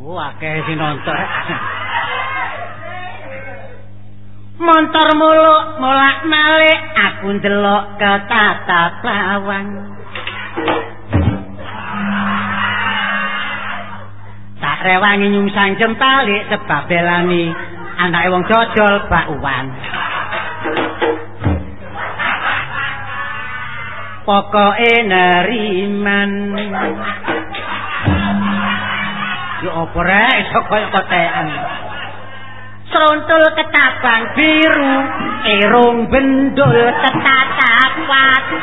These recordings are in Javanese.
Wah, kayak si nonton. Montor muluk mulak malik aku ndelok ke tata tak rewangi nyungsang jempali sebab belani anak wong dodol bakwan pokoke neriman. Yo opore iso koyo kotean Srontul ketabang biru Erung bendul ketatap watu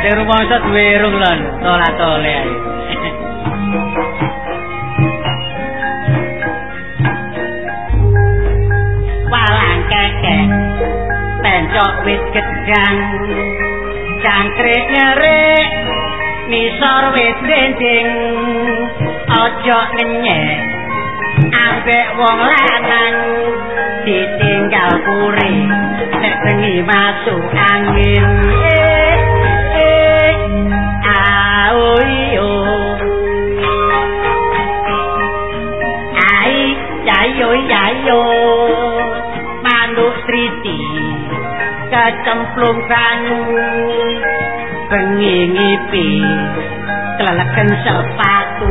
Di rumah saya dua erung lan Tola tole Walang keke Pencok wit gedang Cangkrik nyerik Nisor wit dending aja nenyek ambek wong lanang ditinggal puri nek bengi masuk angin. Kecemplung banyu. Bengi ngipi keleleken sepatu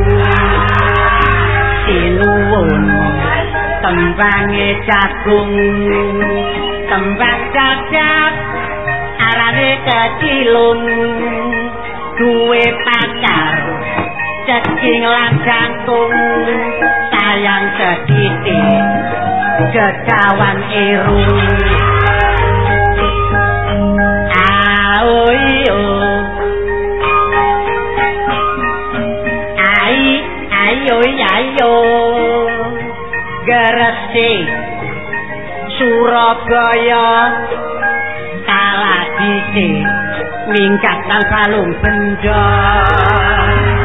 tembange jagung. Tembang jagat arane kecilung duwe pacar cacing lan jantung. Sayang sedidik kecawan irung. Aoyo ayo ayo geresi Surabaya. Kaladisi mingkat nang kalung benda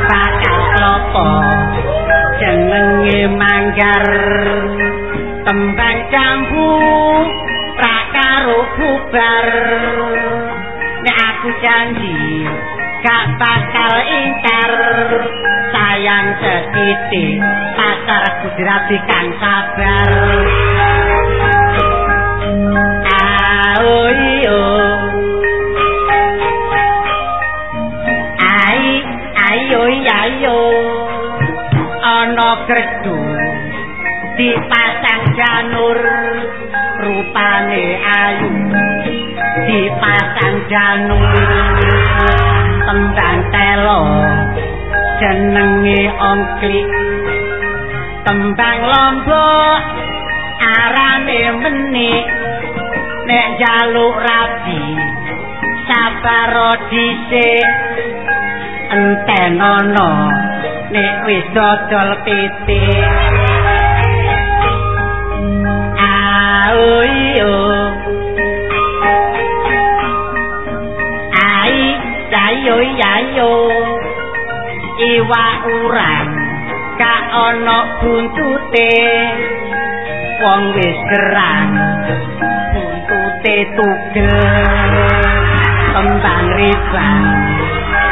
bakal klopo jenenge manggar. Tembang jambu prakaro bubar. Nek aku janji gak bakal ingkar sayang setitik pasar kudrati kang sabar. Aoyo ai ayo ayo ana kredu dipasang janur rupane ayu dipasang janur. Tembang telo jenenge ongklik tembang lombok arane menik nek jaluk rabi sabar dhisik entenono nek wis dodol titik aoyo ai ayo ayo iwa urang ka ana buntute. Wong wis gerang. Buntute tugel. Kembang ribang.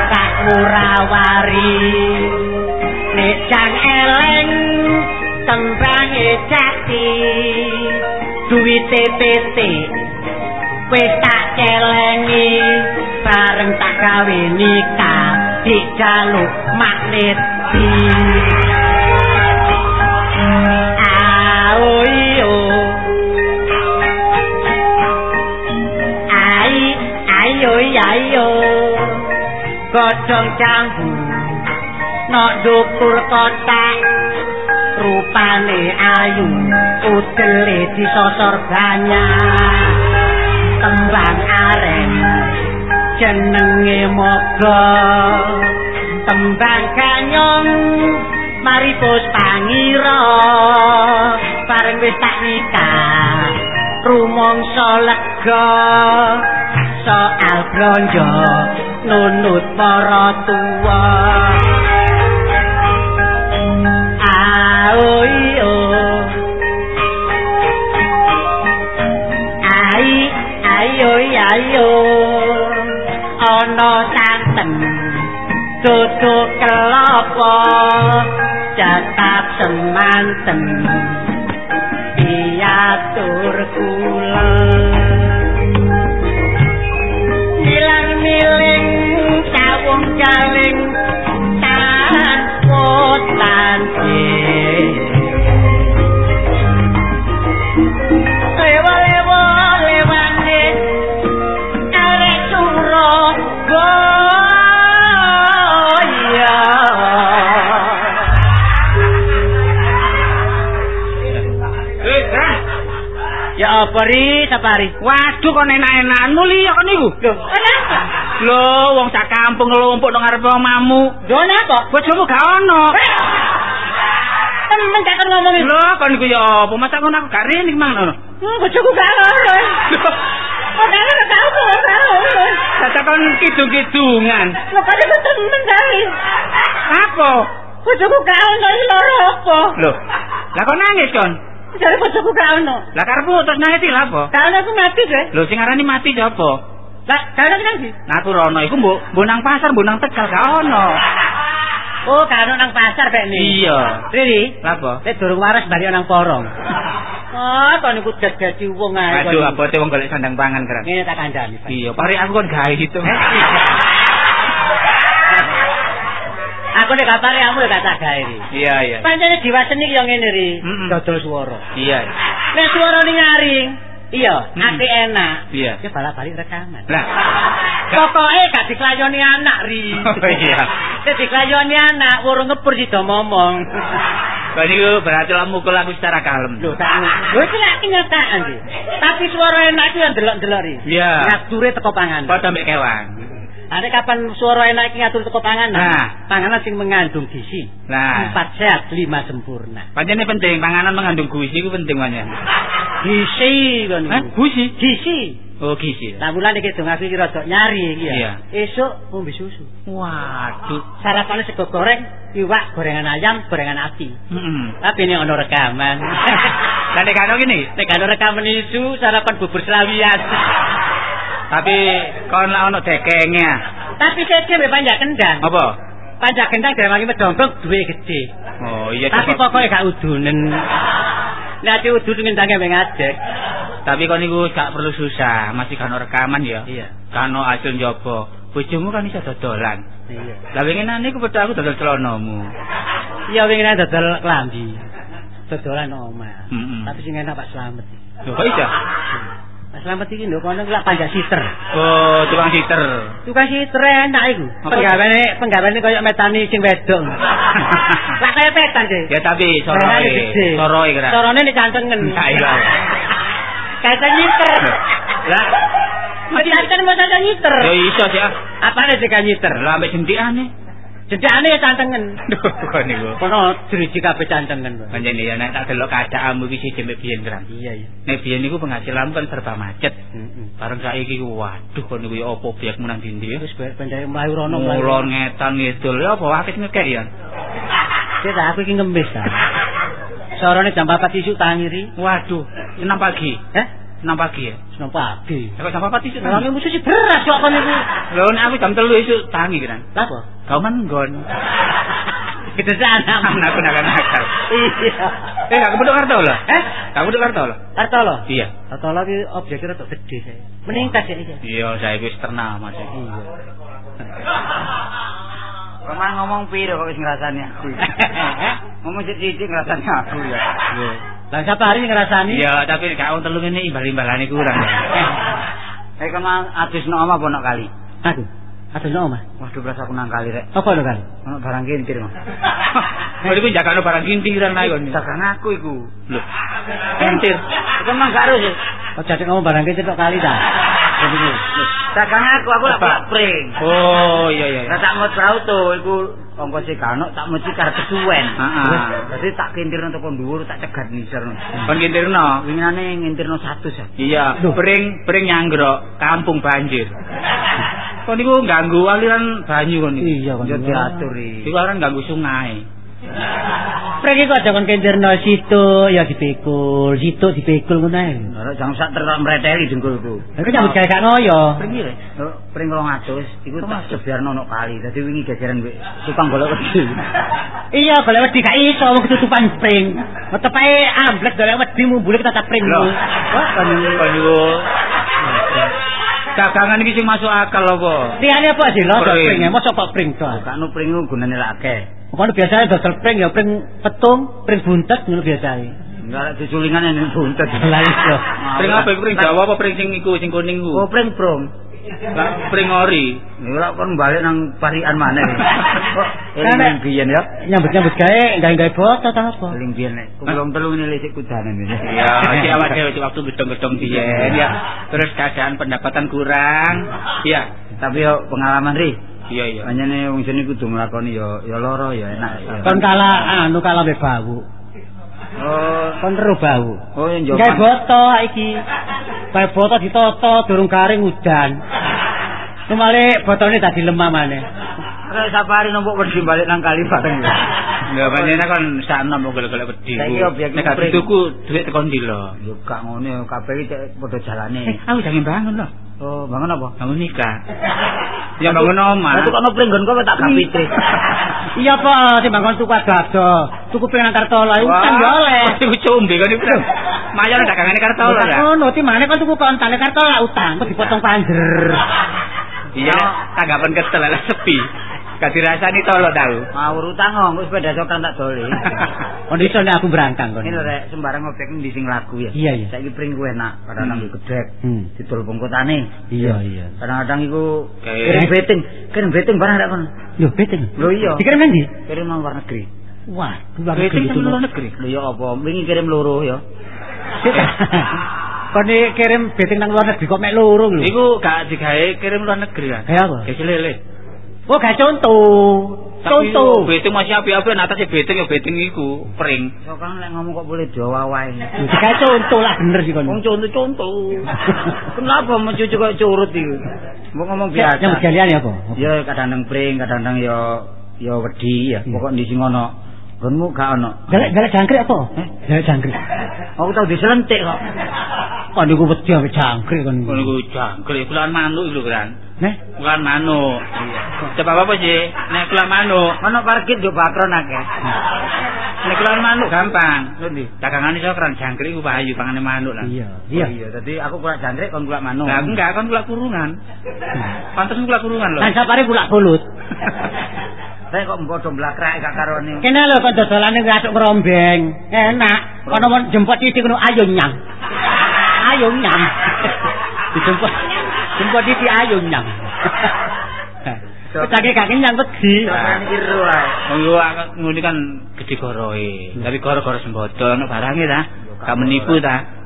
Tak murawari nek jang eleng tembange jati. Duwite pete wis tak celengi bareng tak gawe nikah dijaluk magnet di aoyo ai ayo ayo godhong jambu nok dukur kotak rupane ayu udele disosor banyak. Tembang aren jenenge moga. Tembang kanyong maripus pangira bareng wis tak nikah rumangsa lega. Soal blonjo nunut para tuwa ayo ai ayo ayo ana santen tutuk kelapa jatah semanten piatur kula milang miling sawung galing tanpa tanti Ya apa ri, sapari? Waduh kok enak-enakan muli ya kok niku. Lho, kenapa? Lho, wong sak kampung ngelumpuk nang ngarepe omamu. Lho, kenapa? Bojomu gak ono. Temen gak ngomongin. Lho, kok niku ya apa? Masa ngono aku gak rene mang ngono. Hmm, bojoku gak ono. Kok gak gak ono gak ono. Kata kon kidung-kidungan. Lho, kok itu temen kali. Apa? Bojoku gak ono iki loro apa? Lho, lah kok nangis kon? Jadi bojoku gak ono. Lah karepmu terus nangis lha apa? Gak ono aku mati deh. Lho sing arani mati sapa? Lah, gak ono nang ndi? Nah rono iku mbok mbok nang pasar, mbok nang Tegal gak ono. Oh, ono nang pasar ni. Iya. Riri, apa? Nek durung waras bari nang porong. Ah, kon niku dadi wong ae. Aduh, abote wong golek sandang pangan keran. Ngene tak kandhani. Iya, pari aku kon gawe itu. Aku nek kapare kamu gak tak gawe ri. Iya, iya. Pancene diwaseni yo ngene ri. Dodol swara. Iya. Nek swara ni nyaring, iya, ati enak. Iya. Ya balik-balik rekaman. Lah. Pokoke gak diklayoni anak ri. Oh, iya. Nek diklayoni anak, urung ngepur sida momong. Kau niku berarti lah mukul aku secara kalem. Lho, tak Lho iki lak kenyataan iki. Tapi suara enak itu yang delok-delok ri. Iya. Ngature teko panganan. Padha mbek kewan. Ane kapan suara enak iki ngatur teko panganan? Nah. panganan sing mengandung gizi. Nah, Empat sehat, lima sempurna. pancene penting panganan mengandung gizi iku penting banyak. Gizi kan. Hah? Gizi? Gizi. Oh, gizi. Lah bulan iki dong aku iki rada nyari iki ya. Iya. Esuk ngombe susu. Waduh. Sarapane sego goreng, iwak, gorengan ayam, gorengan ati. Heeh. Tapi ini ono rekaman. Lah nek kano gini, Nek ono rekaman isu sarapan bubur selawian. Tapi kon lah ono dekenge. Tapi saya dhewe panjak kendang. Apa? Panjak kendang dewangi medongkong duwe gede. Oh, iya Tapi pokoknya gak udunen. Nek ati udun ngendangnya mbek ngadeg. Tapi kon niku gak perlu susah, masih kan rekaman ya. Iya. Kano hasil njobo. Bojomu kan iso dodolan. Iya. Lah winginane iku pedha aku dodol celanamu. Iya wingi dodol klambi. Dodolan omah. Mm-mm. Tapi sing enak Pak Slamet. Lho kok iso? Pak Slamet iki lho kono lak panjak siter. Oh, tukang siter. Tukang siter enak iku. Apa? Penggaweane penggaweane koyo metani sing wedok. Lah kaya petan sih. Ya tapi soroe, soroe kira. Sorone dicantengen. Enggak iya. Kata nyiter. Lah, Mati canten mau nyiter. ya iso sih. ah. Apane sing nyiter? Lah ambek jentikane. Jedakane ya cantengen. Kok niku. Kono driji kabeh cantengen. Panjenengan ya nek tak delok keadaanmu iki siji mek biyen kran. Iya iya. Nek biyen niku penghasilanmu kan serba macet. Heeh. Bareng saiki ku waduh kok niku ya apa biakmu nang ndi ya. Wis benjai mlayu rono Mulon ngetan ngidul ya apa akeh ngekek ya. Wis aku iki ngemis ta. Sorone jam 4 isuk tangi ri. Waduh, enam pagi. Heh? Enam pagi ya. Seneng pagi. Kok jam 4 isuk? Kalau mesti si beras kok kon iku. Lho nek aku jam 3 isuk tangi kan. Lah apa? Kau kan nggon. Kedesan Anakku nak nakal. Iya. Eh, gak kebuduk kartu loh. Eh? Gak kebuduk kartu loh. Kartolo. Iya. Kartolo ki objeknya rada gede saya. Meningkat ya iki. Iya, saya wis ternama sih. Iya. Kemana ngomong piro kok wis ngrasani aku. ngomong sithik ngrasani aku ya. Lah siapa hari ngrasani? Iya, tapi gak wong telu ngene imbal-imbalane kurang. Eh, kemana adus no oma bonok kali. Aku. Ada no omah. Waduh, berasa aku nang kali rek. Apa lho kali? Ono barang kintir, Mas. Kok iku jagakno barang kintiran ae kon. Dagang aku iku. Lho. Kintir. Mah gak harus. Kok jadi ngomong barang kecil tok kali ta? Jadi, Dagang aku aku lak pring. Oh iya iya. Lah tak mau tahu tuh iku ongkos sik kano tak mesti karep kesuwen. Heeh. Dadi tak kintirno teko dhuwur tak cegat nisir. Kon kintirno. Winginane ngintirno 100 ya. Iya, pring pring nyanggrok, kampung banjir. Kon niku ganggu aliran banyu kon niku. Iya kon. Yo diatur Iku aliran ganggu sungai. Prek iku aja kon kendirno situ ya dipikul, situ dipikul ngono ae. Ora jangan sak terus mreteli dengkulku. Iku nyambut gawe gak ngoyo. Pring iki lho, pring 200 iku tak sebiarno ono kali. Dadi wingi gegeran mbek tukang golek wedi. Iya, golek wedi gak iso wong ketutupan pring. Metep ae amblek golek wedi mumbule tetap pring. Lho. Wah, kon Kon niku dagangan iki sing masuk akal apa? Liyane apa sih lho Pring. pring? Mosok kok pring to? Gak nu pring ku gunane lak akeh. Kono biasane dodol pring ya pring petung, pring buntet ngono biasane. Enggak ada diculingan yang buntet. Lah iso. Pring apa pring Jawa apa pring sing iku sing kuning ku? Oh, pring prom. Lah pring ori. Ora kon balik nang parian mana nih. Kok eling biyen ya. Nyambut-nyambut gawe gawe-gawe botol ta apa? Eling biyen nek kumulong telu ini lisik kudanan ini. Iya, iki awak dhewe waktu gedong-gedong biyen ya. Terus keadaan pendapatan kurang. Iya. Tapi yo pengalaman ri. Iya iya. Hanyane wong sini kudu nglakoni yo yo loro ya enak. Kon kala anu kala mbek bau. Oh, Kon ro bau. oh yang Gawe jawaban. botol iki. Gawe botol ditoto durung garing udan. Kemale botolnya tadi lemah maneh. Kayak safari nombok wedi balik nang kali bareng. ya. Enggak banyak kan sakno mau golek-golek wedi. Saiki Nek gak pring. tuku duit tekan ndi lho. Yo gak ngono yo kabeh iki cek padha Eh, jalane. aku jangan bangun lho. Oh, bangun apa? Bangun nikah. Ya bangun omah. Lah tukang pringgon kok tak kapite. Iya apa sing bangun tuku ado. Tuku ping nang Kartola utang yo oleh. Iku combe kan iku. Mayan dagangane Kartola ya. Oh, no, timane kon tuku kontane Kartola utang kok dipotong panjer. Iya, tanggapan kesel lah sepi. Gak dirasani tolo tau. Ngawur utang kok sepeda sokan tak doli. Kondisi nek aku berangkang kon. Ini lho rek sembarang ngobek di sing lagu ya. Iya, iya. Saiki pring ku enak, kadang-kadang Hmm. gedhek. Hmm. Didol bongkotane. Iya, iya. Kadang-kadang iku Kayak- kirim beting, kirim beting barang rek kon. Lho, beteng. Lho iya. Dikirim nang ndi? Kirim nang luar negeri. Wah, luar Beting negeri kan itu. luar negeri. Lho ya apa? Wingi kirim loro ya. Kon iki kirim beteng nang luar negeri kok mek loro lho. Iku gak digawe kirim luar negeri kan. Kayak apa? Kayak lele. Oh, gak contoh. Tapi Contoh. beting masih api-api nah atasnya beting ya beting iku pring. Sokan lek ngomong kok boleh diwawahi. Kayak contoh lah bener sih kon. Wong contoh-contoh. Kenapa mencucu kok curut iki? Mau ngomong biasa. Yang galian ya apa? Ya kadang-kadang pring, kadang-kadang ya ya wedi ya. Pokok di sing ono. Gonmu gak ono. Galak galak jangkrik apa? Eh? Galak jangkrik. Aku tau diselentik kok. Kok niku wedi ambek jangkrik kon. Ngono iku jangkrik kulan manuk lho kan. Neh, Kulan manuk. Iya. Coba apa sih? Nek kulan manuk, Mana parkir yo bakron akeh. nek kulan manuk gampang. Lho ndi? Dagangan iso keran jangkrik iku payu pangane manuk lah. Iya, Iya, iya. iya. Dadi aku kulak jangkrik kon kulak manuk. Lah aku enggak kan kula kurungan. Pantes kula kurungan lho. Kan sapare pulak bulut. Rek kok mbodho blakrak gak karone. Kene lho kon dodolane ngasuk ngerombeng. Enak. Kono mon jemput titik ngono ayo nyang. Ayo nyang. Dijemput. Jemput titik ayo nyang. Kecake gak kenyang wedi. Ro ae. Ngene kan gede goroe. Tapi goro-goro sembodo ono barange ta. Gak menipu ta.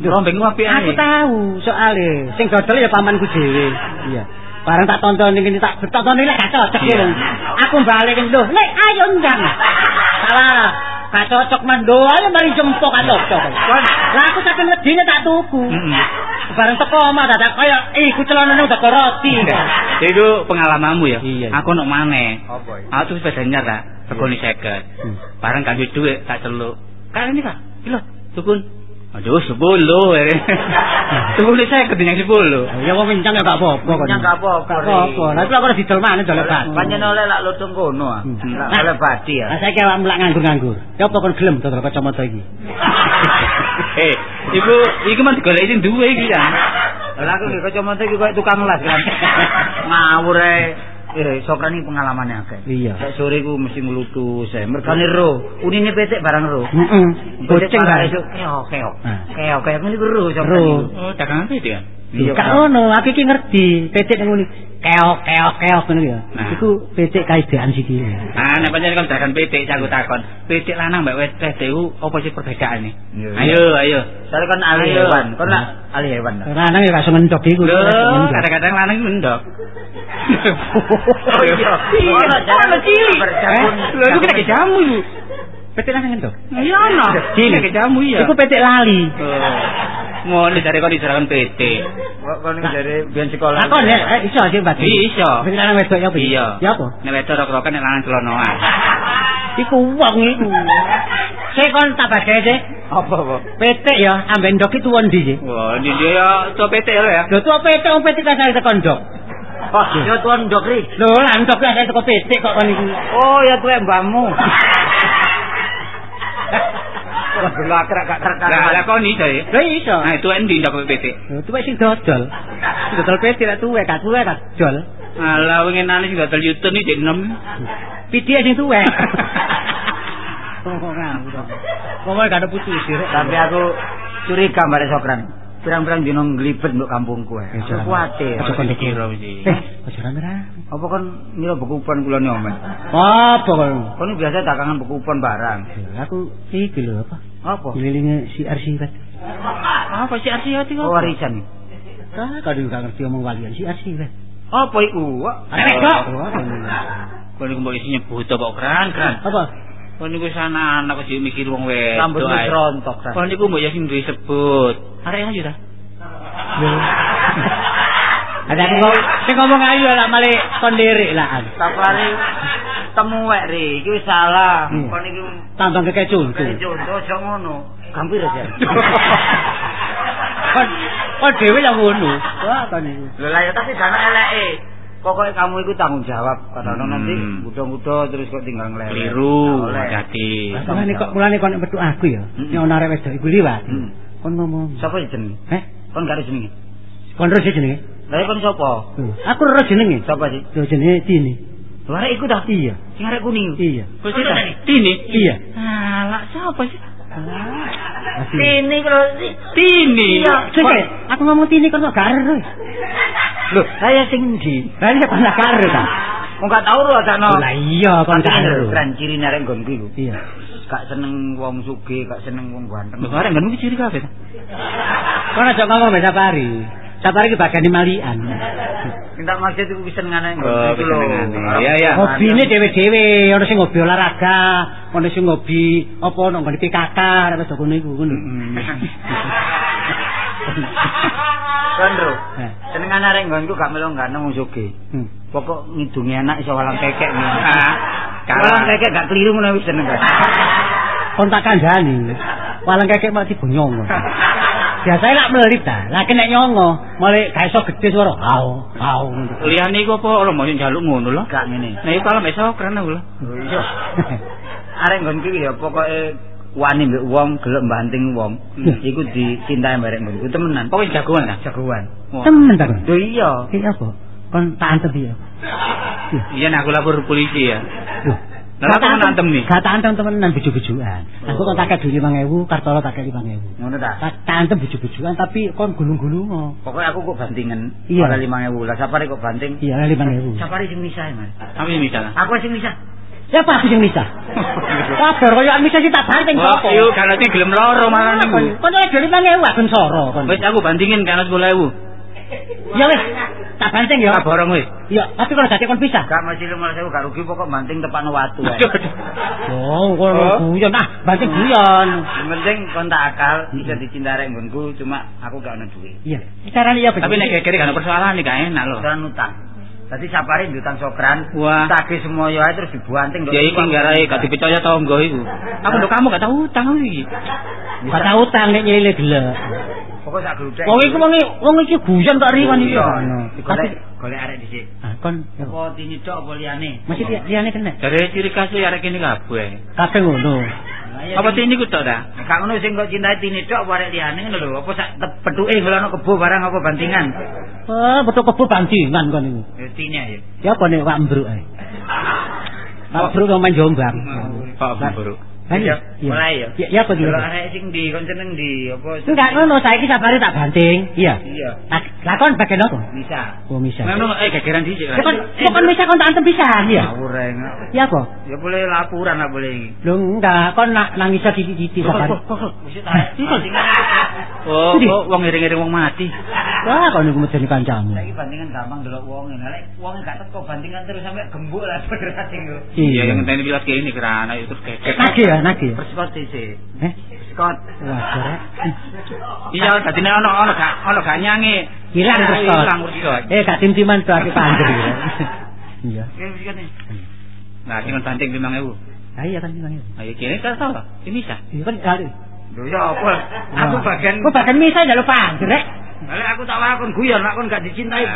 Rombeng ku apik Aku tahu soalnya sing dodol ya pamanku dhewe. Iya. Bareng tak tonton ini tak tonton ini gak cocok ya. Aku balik lho, "Nek ayo ndang." Salah. Gak cocok mando ayo mari jempok gak cocok. Lah aku saking wedine tak tuku. Heeh. Bareng teko omah dadak kaya iku celanane udah roti. Iku pengalamanmu ya. Aku nok maneh. Aku tuh sepeda nyar ta, regane 50. Hmm. Bareng kanggo dhuwit tak celuk. Kan ini Kak. Iki lho, tukun. Aduh, 10. Tukun 50 yang 10. Ya wong kencang ya gak apa-apa kok. Kencang gak apa-apa, Gak apa-apa. Lah iku aku ora didol maneh dolek batu. Panjen oleh lak lutung kono ah. Hmm. Lak oleh badi ya. Lah saiki awak mulak nganggur-nganggur. Ya apa kon gelem dodol kacamata iki? Eh, iku iku mah digoleki sing duwe iki kan. Lah aku nggih kacamata iki koyo tukang las kan. Ngawur ae. Eh, sokran iki pengalamane akeh. Iya. Sak sore ku mesti nglutus ae. Mergane ro, unine petik barang ro. Heeh. Boceng barang esuk keok keok. Keok keok ngene ro sokran Ro. Oh, dagangan ya. Gak Pak. ngono, aku iki ngerti. Pitik ning ngene keok keok keok ngono ya. Nah. Iku pitik kaidaan siki. Ah, nek pancen kon dagan pitik aku takon. Pitik lanang mbak wedok iku apa sih perbedaane? Ayo, ayo. Soalnya kan ahli hewan, kon nak ahli hewan. Lanang ya iso ngendok iku. Lho, Ngendok. kadang-kadang lanang iku ndok. Oh iya. Oh, ono cilik. iku kena ke jamu iku. Pitik lanang ngendok. Iya ono. Cilik. Kena ke jamu iya. Iku pitik lali. Oh. Ngono dari kon diserahkan pitik. Kok kon dari biyen sekolah. Takon ya, eh, iso sih Mbak. Iya, iso. Pitik lanang wedok ya apa? Iya. Ya apa? Nek wedok rok-rokan nek lanang celonoan. Iku wong iku. Sik kon tak bagake sih. Apa, apa? Pitik ya, ambek ndok itu wondi sih. Wah, ini dia ya to pitik lho ya. Lho tuwa pitik wong pitik kasar tekan ndok. Oh, ya tuan Dokri. Lho, lah ndok kasar teko pitik kok kon iku. Oh, ya tuwe mbahmu. Wah, dulu akrak gak terkait. Lah, lah kon iso ya. Lho iso. Nah, itu endi ndok pitik. Lho tuwek sing dodol. Dodol pitik lek tuwek, gak tuwek gak dodol. Alah, wingi nane sing dodol Yuten iki jek 6. Pitik sing tuwek. Kok gak ada putus sih. Tapi aku curiga mbak Sokran. Pirang-pirang dino nglibet mbok kampungku ae. Aku kuwatir. Aja kon dikira Kira wis. Eh, aja rame-rame. Apa kan ngira bekupon kula nyomen. Apa kon? Kon biasa dagangan bekupon barang. Aku iki lho apa? Apa? Kelilinge si Arsi kan. Apa sih arti-arti Oh, warisan. Ah, kadang gak ngerti omong walian si Arsi kan. Apa iku? Arek kok. Kon niku mbok isi nyebut apa kran kran. Apa? Kon niku sana anak kok mikir wong wedok. Rambut wis rontok kan. Kon niku mbok ya sing duwe sebut. Arek ayo ta. Ada aku ngomong, sing ngomong ayo lah male kon lirik lah. Safari temu wek ri, iki wis salah. Hmm. Kon iki Tambang keke contoh. contoh aja ngono. Gampir aja. Kon kon dhewe yang ngono. Wah, kon iku. Lho lah ya tapi dana eleke. Pokoknya kamu itu tanggung jawab. Karena Hmm. nanti budo-budo terus kok tinggal ngelewet. Keliru, hati. Lah mulane kok mulane kon metu aku ya. Hmm. Nek ana arek wedok iku liwat. Hmm. Kon ngomong. Siapa jenenge? Eh, Kon gak ada jenenge. kon terus jenenge? Lah ya kon sapa? Aku ora jenenge. Sapa sih? Yo jenenge Tini. Arek iku dah. Iya. Sing arek kuning. Iya. Kok sih Tini? Iya. Alah, siapa sih? Asli. Ini kalau Tini. Iya. Sik, aku ngomong Tini kok gak ero. Lho, saya sing ndi? Lah iya kon gak ero ta. Wong gak tau lho sakno. Lah iya kon gak ero. Kan ciri arek nggonku iku. Iya. Gak seneng wong sugih, gak seneng wong ganteng. Lho, arek ngene iki ciri kabeh. Kon aja ngomong mbek Sapari. Sapari ki bagian malian. Minta maksud iku kesenengane Oh, nggonku lho. kesenengane. Iya, iya. Hobine dhewe-dhewe, ana sing hobi olahraga, ana sing hobi apa nang ngene PKK, apa to ngono iku ngono. Eh. Senengane arek nggonku gak melu ganteng wong sugih. Hmm. Pokok ngidungi anak iso walang kekek ngono. Ah, Walang kekek gak keliru ngono wis seneng. kan? Kon tak kandhani. Walang kekek mati bonyong. Biasane lak melit ta. Lah nek nyongo, mulai gak iso gedhe swara. Hau, hau. Liyane iku apa ora mau njaluk ngono lho. Gak ngene. Nah, iku kalau iso keren aku lho. Iya. Arek nggonku iki ya pokoke wani mbek wong gelem banting wong. Hmm. Iku dicintai mbek nggonku temenan. Kok wis jagoan ta? jagoan. Temen ta. Lho iya. Iki apa? Kon tak antem ya. Iya, nah aku lapor polisi ya. Duh. Lah aku menantem nih. Gak antem temenan bojo-bojoan. Aku kok tak kek duit 5000, Kartolo tak kek 5000. Ngono ta. Tak antem bojo-bojoan tapi kon gulung-gulung. Pokoknya aku kok bandingen. Iya. Ora 5000. Lah sapare kok banting. Iya, 5000. Sapare sing misah, Mas. Tapi misalnya. Aku sing misah. Siapa aku sing misah? Kabar koyo misah sih tak banting kok. yuk kalau sih gelem loro malah niku. Kon nek duit 5000 agen soro kon. Wis aku bandingin kan 10.000. Ya wis, tak banting ya. Ya borong wis. Ya, tapi kalau dadi kon bisa. Gak mesti lima sewu gak rugi pokok banting tepakno watu ae. Oh, kon Oh. guyon ah, banting guyon. Penting kon tak akal bisa dicintai arek nggonku cuma aku gak ono duit. Iya. Carane ya Tapi nek kere gak ada persoalan nih gak enak loh. Ora utang. Tadi sapare ndutang sokran, Wah. tagih semoyo ae terus dibuanting Ya iki ngarai gak dipercaya tonggo iku. Aku nduk kamu gak tahu utang iki. Gak tau utang nek nyilih gelek. Pokok sak gludek. Wong iku wong wong iki guyon tak riwan iki. Golek golek arek dhisik. ah, kon Apa tinyedok apa liyane? masih li- liyane kena. Dari ciri khas arek kene kabeh. Kabeh ngono. Apa tini ku tok ta? Gak ngono sing kok cintai tinyedok apa arek liyane ngono lho. Apa sak petuke ngono kebo barang apa bantingan? Ah, betul kebo bantingan kon iku. Ya tinya ya. Ya apa nek Pak Mbruk ae. Pak Mbruk kok main Jombang. Pak Buru. Iya. Mulai ya. Ya, ya apa gitu? Delok arek sing ndi kon seneng ndi apa? Enggak ngono, saiki sabare tak banting. Iya. Iya. Lah lah kon bagian apa? Bisa. Oh, misal. Ngono eh gegeran dhisik. Ya kon ya kon misal kon tak antem pisan ya. Ngawur ae. Ya apa? Ya boleh laporan lah boleh iki. Lho enggak, kon nak nangis titik-titik sabare. Wis tak. Oh, kok wong ngiring-ngiring wong mati. Wah, kon niku medeni kancamu. Saiki bandingan gampang delok wong ngene. Lek wong gak teko bandingan terus sampe gembuk lah federasi yo. Iya, yang ngenteni kayak ini kerana itu terus geger. Nagih ya, nagih. ya. Perskot sih. Eh? Perskot. Wah, jorek. Iya, dadi nek ono ono gak ono gak nyanyi. Hilang. Hilang perskot. Eh, gak tim-timan tuh aku panjer gitu. Iya. Nah, sing banting 5000. Ah iya kan bilang itu. Ayo kene kan tahu. Ini bisa. Iya kan kali. Lho ya apa? Aku bagian Kok bagian misal ya lupa panjer. Lek aku tak wae kon guyon, nek kon gak dicintai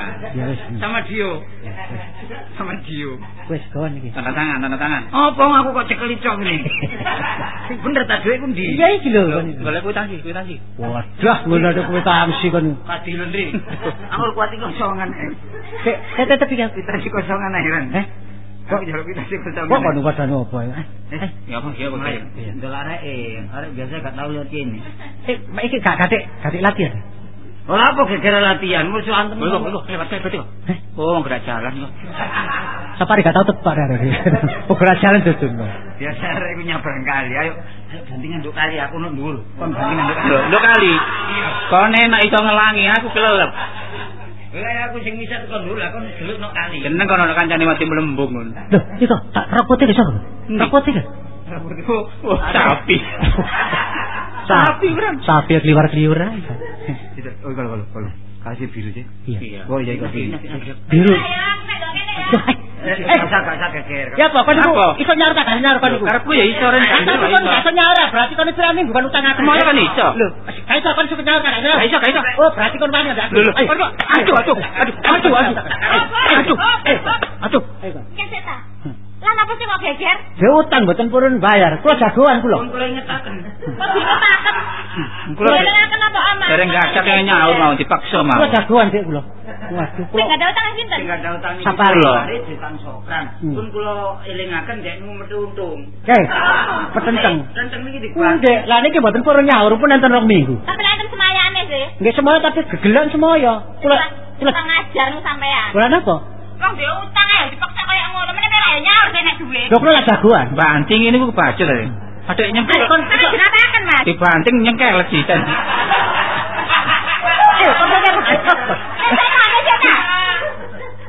sama Dio. Sama Dio. Wis kawan iki. Tanda tangan, tanda tangan. Apa aku kok cekeli cok ini? Sing bener ta dhuwit ku ndi? Iya iki lho. Golek kwitansi, kwitansi. Waduh, ngono ada kowe tangsi kon. Kadil ndri. Aku kuat iki kosongan. Sik, saya tetep iki. Si kosongan akhiran. Eh? Kok jaluk kita si kosongan. Kok kon wadan opo ya? Eh, Ya apa ya. Iya. Ndelok arek eh, arek biasa gak tau lihat ini. Eh, iki gak gadek, gadek latihan. Ora apa gegere latihan, musuh antem. Lho, lho, lewat berarti kok. Oh, gerak jalan kok. Sapari gak tau tepak arek. Ora jalan dudun. Biasa arek iku nyabrang kali. Ayo, ayo bandingan nduk kali aku nuk dhuwur. Kon bandingan nduk kali. Lho, lho kali. Kon enak iso ngelangi aku kelelep. Lah aku sing misat kon dhuwur, kon geluk nuk kali. Jeneng kono nek kancane mati melembung ngono. Loh, itu tak rapote iso. Kan? Oh, sapi. Sapi. Sapi kliwar-kliwur Oh, kalau kalau kalau kasih biru sih. Iya. Oh iya kasih. Biru. Eh, geger. Ya apa niku Apa? iso tak nyaur kon niku. Karepku ya iso ren. Kan kon iso nyaur berarti kon istilahnya bukan utang aku. Semuanya kan iso. Lho, gak iso kon iso nyaur tak nyaur. Gak iso, gak iso. Oh, berarti kon wani ada. Lho, lho. Ayo. Aduh, aduh, aduh, aduh, aduh, aduh. Aduh, eh, aduh. Ayo. Kesek ta? Lah napa sih kok geger? Dia utang mboten purun bayar. Kula jagoan kula. Kon kula ingetaken. Kok diketaken? Kula Dengaken apa aman? dereng gacak yang nyaur mau dipaksa mau. Kula jagoan sik kula. Waduh, kula. gak ada utang sinten? Sing gak ada utang iki. Sapari. Sapari ditang sokran. Hmm. Pun kula elingaken dek nu metu untung. Eh, petenteng. Renteng iki dikuat. Ndek, lah niki mboten purun nyaur pun enten rong minggu. Tapi lek enten semayane sih. Nggih semoyo tapi gegelan semoyo. Kula kula Kurang ajar nu sampean. kula napa? Wong dhewe utang ae dipaksa ngono. Meneh melek nyaur nek dhuwit. Lho kula lah jagoan. Banting ini ku bajel ya. Ada nyengkel. Kon kan dinataken, Mas. Dibanting nyengkel jitan. Eh, kok Eh, saya mana sih, ta?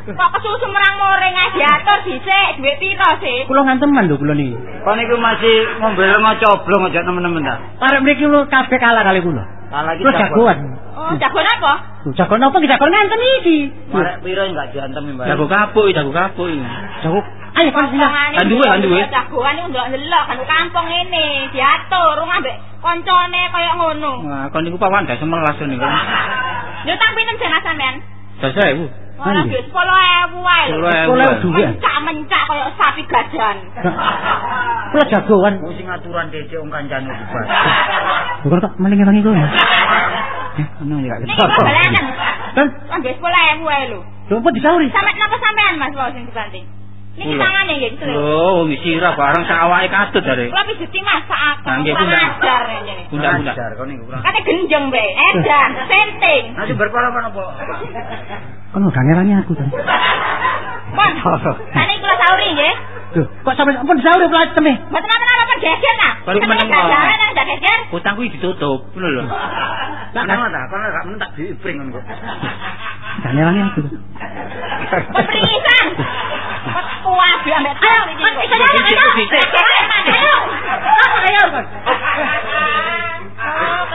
Kok kesusu merang moring ae diatur dhisik, dhuwit piro sih? kula nganteman lho kula niki. Kon iku masih ngobrol ngocoblong aja temen-temen ta. Arep mriki kula kabeh kalah kali kula. Kalah iki jagoan. Oh, jagoan apa? Lho jagoan apa ki jagoan nganten iki? Marek piro enggak diantemi, Mbak. Jago kapuk, jago kapuk. Jago. Ayo kon sila. Kan duwe, kan duwe. Jagoan iku ndelok-ndelok kan kampung ngene, diatur rumah mbek koncone kaya ngono. Wah, kon niku pawan dah semelas niku. Yo tak pinten jenah sampean? Dasa ibu. Ora Nanti. duit 10.000 wae. lho. Kula duwe. Mencak-mencak kaya sapi gajan. Kula jagoan. Ku sing aturan dhewe wong kancane bubar. Bukan kok maling ngelangi kula. Eh, ono ya. Kan Kan duit 10.000 wae lho. lho apa disauri? Sampe napa sampean Mas wae sing dibanting? Niki tangane nggih gitu lho. Oh, wong sirah barang sak awake katut jare. Kula pijuti Mas sak nggih, Bunda. ajar ngene. Bunda-bunda. Ajar kon niku kurang. Kate genjeng be, edan, senting. Sumber kala apa? Kan udah ngelangi aku kan. Kon. Sane kula sauri nggih. Kok sampe ampun disauri kula teme. Mboten napa-napa geger ta. Baru meneng, kok. Jalan nang ndak geger. Utang kuwi ditutup, ngono lho. Lah nang ta, kon gak mentak diipring kon kok. Udah ngelangi aku. Keprisan. Kuat ya ambek ayo. Iso jalan Dhisik, ayo. Ayo. Ayo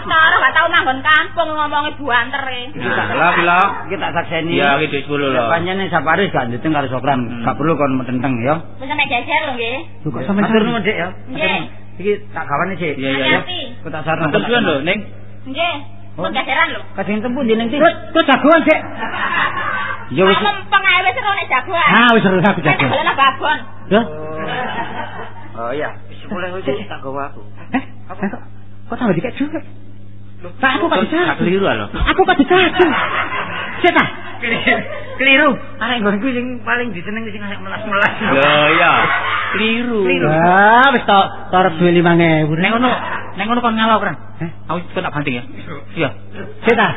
Oh, ketara gak tau manggon kampung ngomongi buantere. Nah, lah. Iki tak sakseni. Iya, iki dhuwit 10 lho. Panjane sapare gak ndeteng karo sokran. Hmm. Gak perlu kon metenteng ya. Wis sampe geger lho nggih. Kok sampe nuwun Dik ya. Nggih. Iki tak gawane sik. Iya, iya. Ku tak sarno. Suwun lho, Ning. Nggih. Pun gegeran lho. Kadang tempu jeneng Dik. Kula kula jagoan sik. Ya wis. Lempeng ae wis ora nek jagoan. Ah, wis seru aku Nek jagoan. dolan babon. Loh, Oh iya, wis mulai wis tak gawa aku. eh, eh, kok kok tambah dikek juga? Pak aku kok dikasih? keliru lho. Aku kok dikasih? Sik ta? Keliru. Arek nggonku sing paling diseneng sing arek melas-melas. Lho iya. Keliru. Keliru. Ah, wis tok torek duwe 5000. Nek ngono, nek ngono kon ngalau, Kran. Eh? Aku kok tak banting ya. Iya. Sik ta.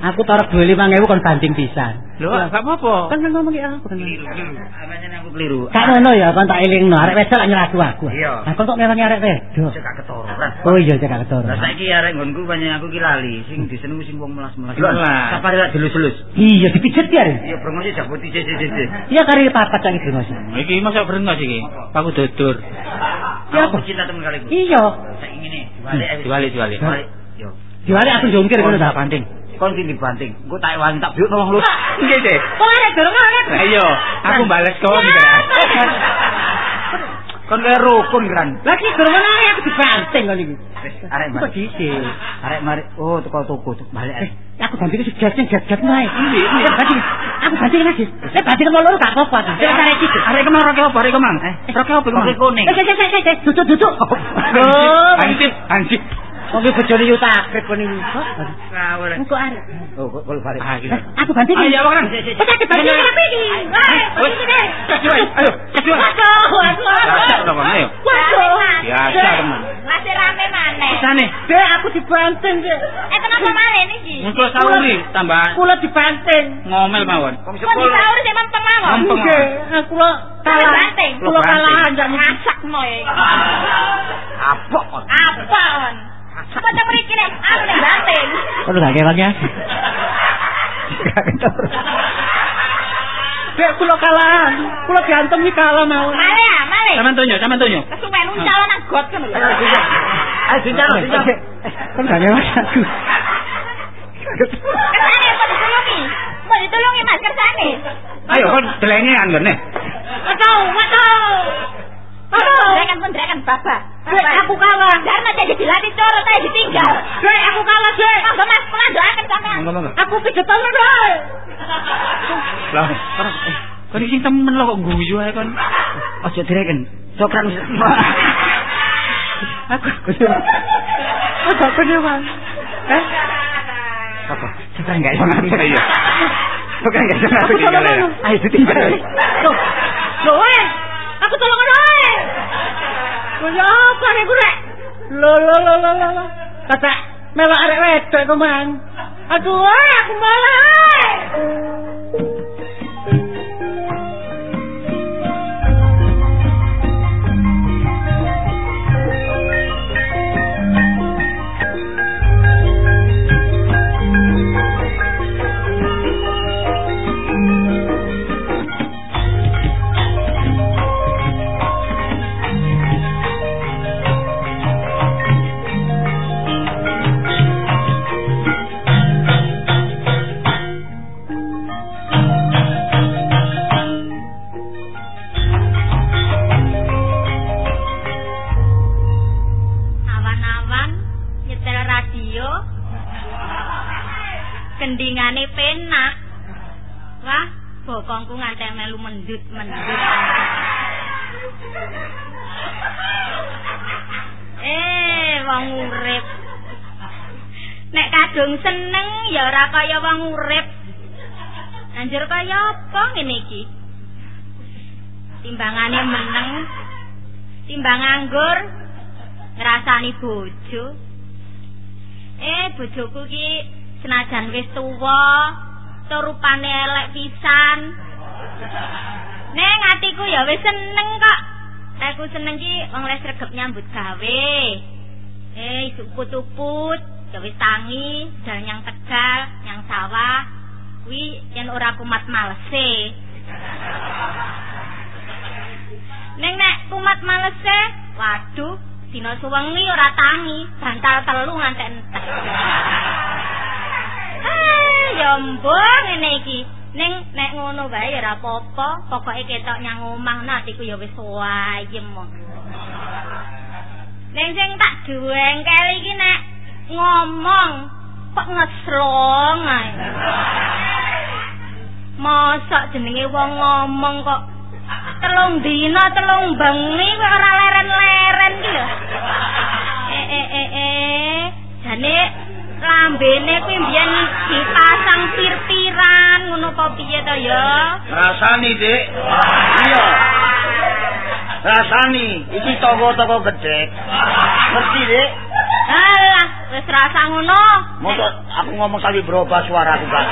Aku torek duwe 5000 kon banding pisan. Lho, gak apa-apa. Kan kan ngomong iki aku kan. Keliru. Amane aku keliru. Gak ngono ya, kon tak elingno arek wedok lak nyeratu aku. Iya. Lah kon kok ngewangi arek wedok. Cek gak ketara, Kran. Oh iya, cek gak ketara. Lah saiki arek nggonku banyak aku ki lali, sing disenengi sing wong melas-melas. Melas. Sapare lak delus-delus. Iya, dipijet ya. Iya, brengose jabuti cece-cece. Iya kari papat cak iki Mas. Iki masa brengos iki. Aku dodur. Ya Aku cinta temen kaliku. Iya. Saiki ngene, dibalik ae. Diwalik, diwalik. Dibalik. Yo. Diwali aku jongkir ngono tak ta. banting. Kon sing dibanting. Engko tak wangi tak biuk nolong lu. Nggih, Dek. Kok arek dorong arek? Lah iya, aku bales kon iki. Kon kaya rukun, Kran. Lagi dorong arek aku dibanting kok iki. Arek Kok balik. dhisik. Arek mari. Oh, teko toko balik. Eh, aku banting sing gas gas wae. Endi, endi? Eh, banting. Aku banting lagi. Eh, banting sama loro gak apa-apa. Sing arek iki. Arek kemang roke apa? Arek kemang. Eh, roke apa kemang? Roke kuning. Eh, eh, eh, eh, duduk duduk. Loh, Hansip, hansip. Wong iki bojone yo takrib kon iki. Kok? Ngawur. Engko arek. Oh, kok kok balik. Ah, gitu. Eh, Aku banting. Ayo, apa kan? Eh, tak banting apa iki? Wae. Ayo, kasih wae. Rasa dong, ayo. Biasa, teman. Masih rame maneh. Sana. Dek, aku dibanting, Dek. Eh kenapa malih niki? Engko sauri tambah Kula dibanting. ngomel mawon. Wong Kok disaur sih mempeng mawon? Mempeng. Nggih, aku lo kalah. Dibanting. Kula kalahan jan iki. Ngasakno ya. Apa? Apa? Kok cek mriki nek aku nek banting. Kok gak kewangnya? Dek, kula kalahan. Kula iki kalah mawon. Malih ya, malih. Sampeyan tonyo, sampeyan tonyo. Kesuwen uncalon nang got kan lho. Ayo dincalo, dincalo. Kan gak kewang aku. Kersane kok ditulungi? Kok ditulungi Mas kersane? Ayo kon delenge anggone. Atau, atau. Atau. Drekan pun drekan baba. Dek, aku kalah. Karena jadi dilatih coro saya ditinggal. Dek, aku kalah, Dek. Monggo Mas, pengandoaken sampean. Monggo, monggo. Aku pijetan deh. Lah, kon eh, kon iki sing temen lo kok guyu ae kon. Ojo direken. Sokran. Aku Aku aku nyewang. Eh? Apa? Sokran enggak iso ngatur. Iya. Sokran enggak iso ngatur. Aku tolong tinggal ya. aku. Ayo ditinggal. Loh, loh, eh. Aku tolong ono, eh. Ya apa Rek? Loh, loh, loh, loh, loh, loh. Kata, mewah arek wedok iku, Mang. Aduh, eh, aku malah, bokongku ngantek melu mendut-mendut. Eh, wong urip. Nek kadung seneng ya ora kaya wong urip. Anjir kaya apa ngene iki? Timbangane meneng, timbang nganggur, ngrasani bojo. Eh, bojoku ki senajan wis tuwa, rupane elek pisan. Neng atiku ya wis seneng kok. Aku seneng ki wong les regep nyambut gawe. Eh, ya wis tangi, jalan yang Tegal, yang sawah. Kuwi yen ora kumat malese. Neng nek kumat malese, waduh, dina suwengi ora tangi, bantal telu ngantek entek. Ah, mbong ngene iki. Ning nek ngono wae ya ora apa-apa, pokoke ketok nyang omah natiku ya wis wayem. Ning sing tak duwengkel iki nek ngomong kok ngeslong ae. Mosok jenenge wong ngomong kok telung dina telung bengi kok ora leren-leren ki lho. Eh eh eh eh. Jane lambene kuwi mbiyen dipasang pir-piran ngono apa piye to ya? Rasani, Dik. Iya. Rasani, iki toko-toko gede. Ngerti, Dik? Alah, wis rasa ngono. Mosok aku ngomong kali berubah suara aku gak.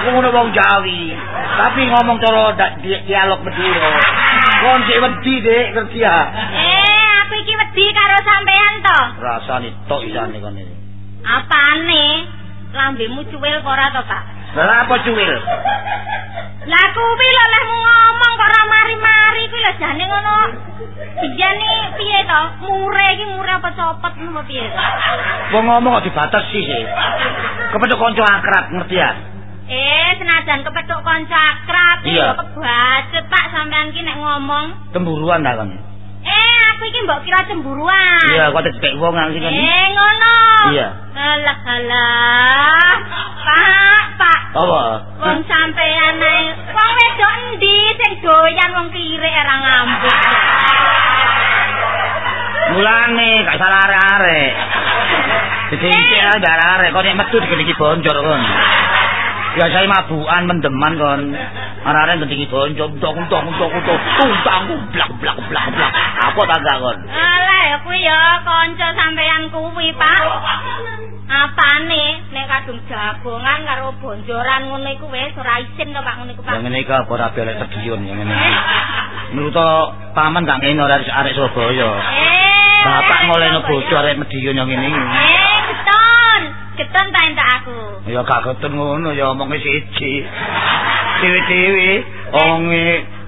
Aku ngono wong Jawi. Tapi ngomong cara dialog Madura. Kon sik wedi, Dik, ngerti ya? Eh, aku iki wedi karo sampean to. Rasani tok isane kon iki. Apane? Lambemu cuwil kok ora to, Pak? Lah apa cuwil? Lah kuwi lho lehmu ngomong kok ora mari-mari kuwi lho jane ngono. Dijane piye to? Mure iki mure apa copot ngono piye? Wong ngomong kok dibatasi sih. Kepethuk kanca akrab, ngerti ya? Eh, senajan kepethuk kanca akrab Iya. kok kebacut Pak sampean ki nek ngomong. Temburuan ta kon. Eh, aku iki mbok kira cemburuan. Iya, kok dicek wong nang sini. Eh, ngono. Iya. Alah, alah. Pak, Pak. Apa? Wong sampean ae. Wong wedok endi sing doyan wong kire ora ngambek. Mulane gak salah arek-arek. Jadi iki ada arek kok nek metu digediki bonjor kon. Biasane mabukan mendeman kon. Arek-arek gediki bonjor, untok untok untok untok, tuntang blak blak blak blak. Apa tak gak kon? Alah, ya kuwi ya kanca sampean kuwi, Pak. Apane nek kadung jagongan karo bonjoran ngono iku wis ora isin to Pak ngono iku, Pak. Ngene iki apa ora belek tergiun yang ngene. Menurut paman gak ngene ora arek Surabaya. Eh. Bapak ngolehno bojo arek Medion yang ngene. Keton. Keton ta entak aku. Ya gak ketun ngono ya omonge siji. Dewe-dewe omonge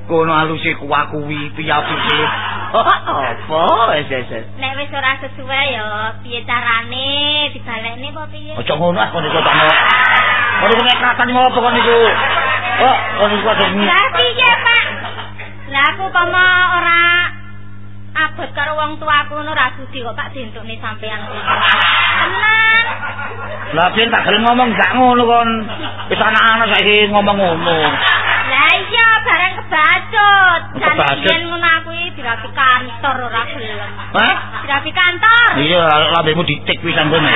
kono aluse kuwi piye-piye. Apa wis wis. wis. Nek wis ora sesuai ya piye carane dibalekne apa piye? Aja ngono ah kono kotane. Kono nek katan ngopo kono niku. Oh, kono iku ada Lah piye, Pak? Lah aku pama ora abot karo wong tuaku ngono ra sudi kok Pak dientukne sampean kuwi. Tenang. Lah piye tak gelem ngomong gak ngono kon. Wis anak-anak saiki ngomong ngono. Lah iya bareng kebacut. Jan Kebacut? ngono aku iki dirapi kantor ora gelem. Hah? Dirapi kantor. Iya, lambemu ditik pisan kono.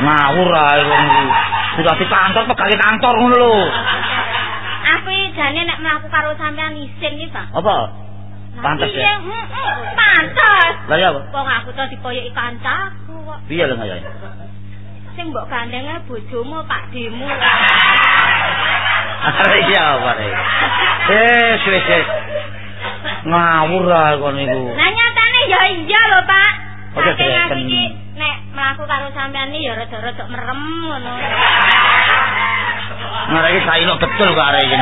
Ngawur ae wong iki. Sudah di kantor pegawe kantor ngono lho. Aku jane nek mlaku karo sampean isin iki, Pak. Apa? Pantes ya. Pantes. Lah ya apa? Wong aku to dipoyoki kancaku kok. Piye lho ngaya? Sing mbok gandenge bojomu Pak Demu. Arek iya apa rek? Eh, wis wis. Ngawur ae kon niku. Lah nyatane ya iya lho, Pak. Oke, Saking dreken. iki nek mlaku karo sampean iki ya rada-rada merem ngono. Ngarep iki saino betul kok arek iki.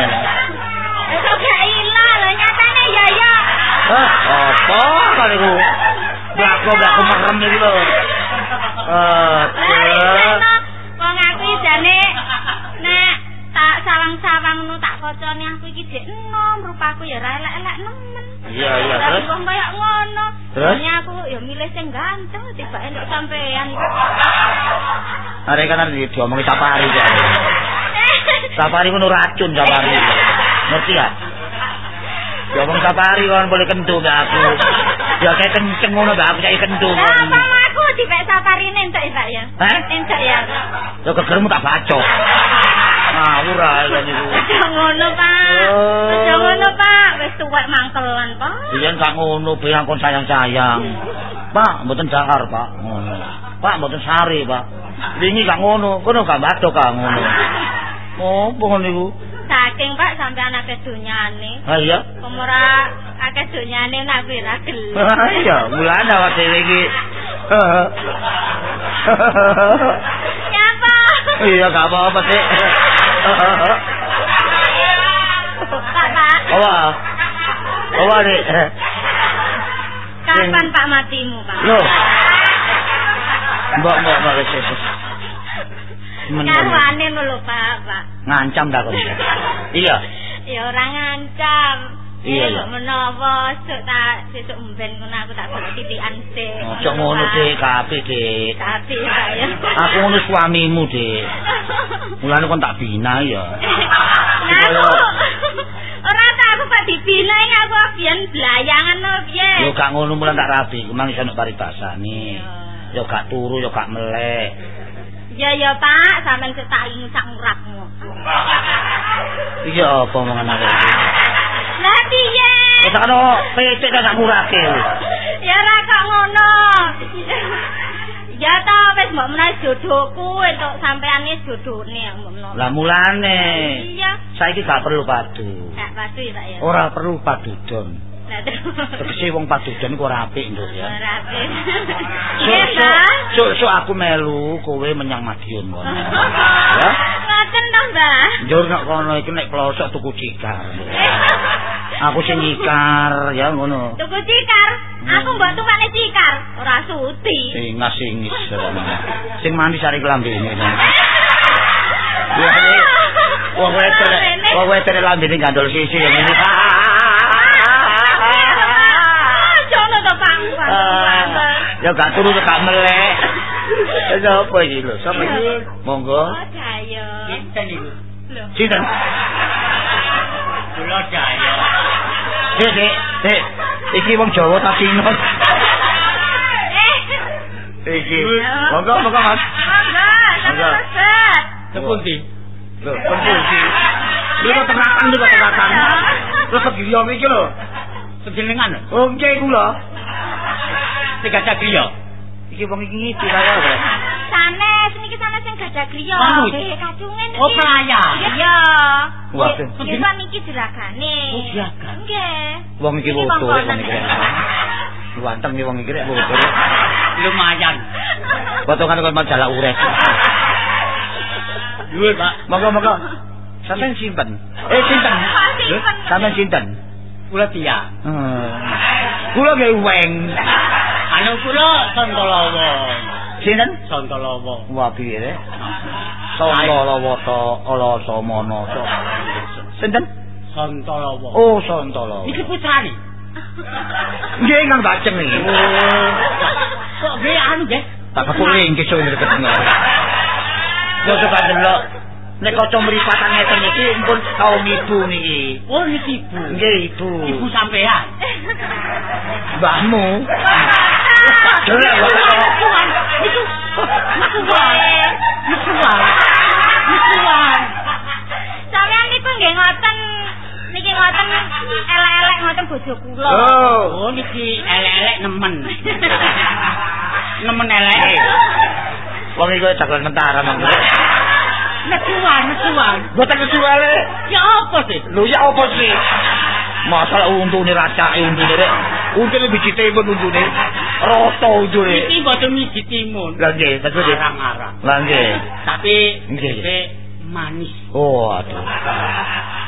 Wis gak ilang lho nyatane ya iya. Hah, apa kok niku? Blako blako merem iki lho. Eh, Lah iya no. Wong aku jane nek tak sawang-sawang nu tak kocone aku iki jek enom rupaku ya ora elek-elek nemen. Iya, iya, terus? wong kaya ngono. Terus? Aku ya milih sing ganteng tiba entuk sampean. arek kan diomongi sapari kok. Sapari ngono racun sapari. Ngerti gak? Diomong sapari kon boleh kentu gak aku. Ya kayak kenceng ngono gak aku kayak kentu. Lah apa aku dipek saparine entuk ya, Pak ya? Hah? Entuk ya. Ya gegermu tak bacok. Ngawur ae kon niku. Aja ngono, Pak. Oh. Aja ngono, Pak. Wis tuwek mangkelan, Pak. Biyen gak ngono, biyen kon sayang-sayang. Pak, mboten dahar, Pak. Ngono. Pak, mboten sari, Pak. Wingi gak ngono, kono gak badok gak ngono. Oh, niku. Saking Pak sampean akeh donyane. Ha iya. Pemora akeh donyane nak kuwi ra gelem. Ha iya, mulane awak dhewe iki. Pak. Iya, gak apa-apa sih. Pak, Pak. Apa? Apa nih? Kapan Pak matimu, Pak? Loh. Mbok, mbok, mbok, Karwane lho, Pak, Pak. Ngancam dah kon. Iya. Ya ora ngancam. Iya, Eh, iya. menawa sesuk tak sesuk mben ngono aku tak golek titikan sik. Ojo ngono, Dik, kabeh, Dik. Pak ya. Aku ngono suamimu, Dik. Mulane kon tak bina ya. Ora tak aku Pak dibina iki aku biyen blayangan no piye. Yo gak ngono mulan tak rabi, kumang iso nek paribasane. Iya. Yo gak turu, yo gak melek. Ya ya Pak, sampean cetak ing sak uratmu. Iki apa omongan aku? Lah piye? Wis ana petik tak murake. Ya ora kok ngono. Ya ta wis mbok menawa jodohku entuk sampeyane jodone mbok menawa. Lah mulane Iya. saiki gak perlu padu. Gak pasti tak ya. Ora perlu. Lah terus. Tegese wong padudon iku ora apik, Nduk ya. Ora apik. Sok Iya sok aku melu kowe menyang Madiun kono. Ya. Ngoten to, Mbah. Njur nek kono iki nek pelosok tuku cikar. Aku sing ngikar ya ngono. Tuku cikar. Aku mbok tukane cikar, ora suti. Singas singis. Sing manis ari klambene. Wong wedok wong wedok lambene gandol sisi ya ngene. Jono to Pak. Ya gak turu gak melek. Apa iki lho? Sapa iki? Monggo. Oh, Dayo. Sinten iku? Lho. Sinten? Kula Jaya. Dek, dek, dek. Iki wong Jawa ta Cina? Eh. Iki. Monggo, monggo Mas. Monggo, Monggo. Set. Sepun di? Lho, penting iki. Lho tenakan lho tenakan. Lho kegiyo iki lho. Sejenengan. Oh, nggih kula. Sing gajah griya. Iki wong iki ngisi ta Bro. Sanes niki sanes sing gadah griya. Nggih, kacungan niki. Oh, pelayan. Iya. Waduh. Nggih, Pak niki jeragane. Oh, juragan. Nggih. Wong iki foto panggonan. wong iki. Wanteng iki wong iki rek foto. Lumayan. Potongan kok majalah urek. Duwe, Pak. Monggo, monggo. Sampeyan simpen. Eh, sinten? Simpen. Sampeyan sinten? Kula Tia. Hmm. Kula ge weng. Anu kula Santalawa. Sinten? Santalawa. Wah, piye rek? Santalawa to ala samana to. Sinten? Santalawa. Oh, Santalawa. Iki putrane. Nggih, Kang Baceng iki. Kok ge anu nggih? Tak kepuling ki sono deket ngono. Yo coba delok. Nek kaca mripatan ngeten iki pun kaum ibu niki. Oh niki ibu. Nggih, ibu. Ibu sampean. Mbahmu. Niku kok. niku niku wae. Niku wae. Niku wae. Sampeyan niku nggih ngoten niki ngoten elek-elek ngoten bojo kula. Oh. Oh niki elek-elek nemen. Nemen elek. Wong iki caklan mentara mangga. Nesuwan, nesuwan. Boten kesuwale. Ya apa sih? Lho ya apa sih? Masalah untune racake untune rek. Untune biji timun untune. Rata untune. Iki mboten miji timun. Lah nggih, teges nggih. Arang-arang. Lah nggih. Tapi Nggih. manis. Oh, aduh.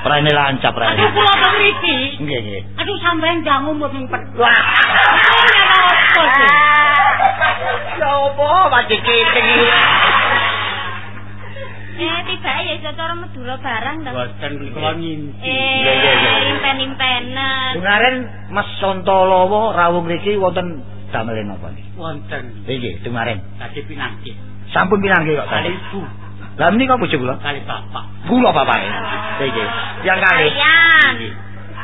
Praene lancap praene. Aduh kula mriki. Nggih, nggih. Aduh sampean jangu mboten pet. Wah. Apa sih? Ya apa wajib keting iki. Eh, tiba ya iso cara Madura barang to. Boten kula ngimpi. Eh, Iya, iya, iya. impen-impenan. Dungaren Mas Santalawa rawuh mriki wonten damel napa niki? Wonten Nggih, dungaren. tadi pinanggih. Sampun pinanggih kok. Kali ibu, Lah menika bojo kula. kali bapak. Kula bapake. Nggih. Yang kali. Kalian.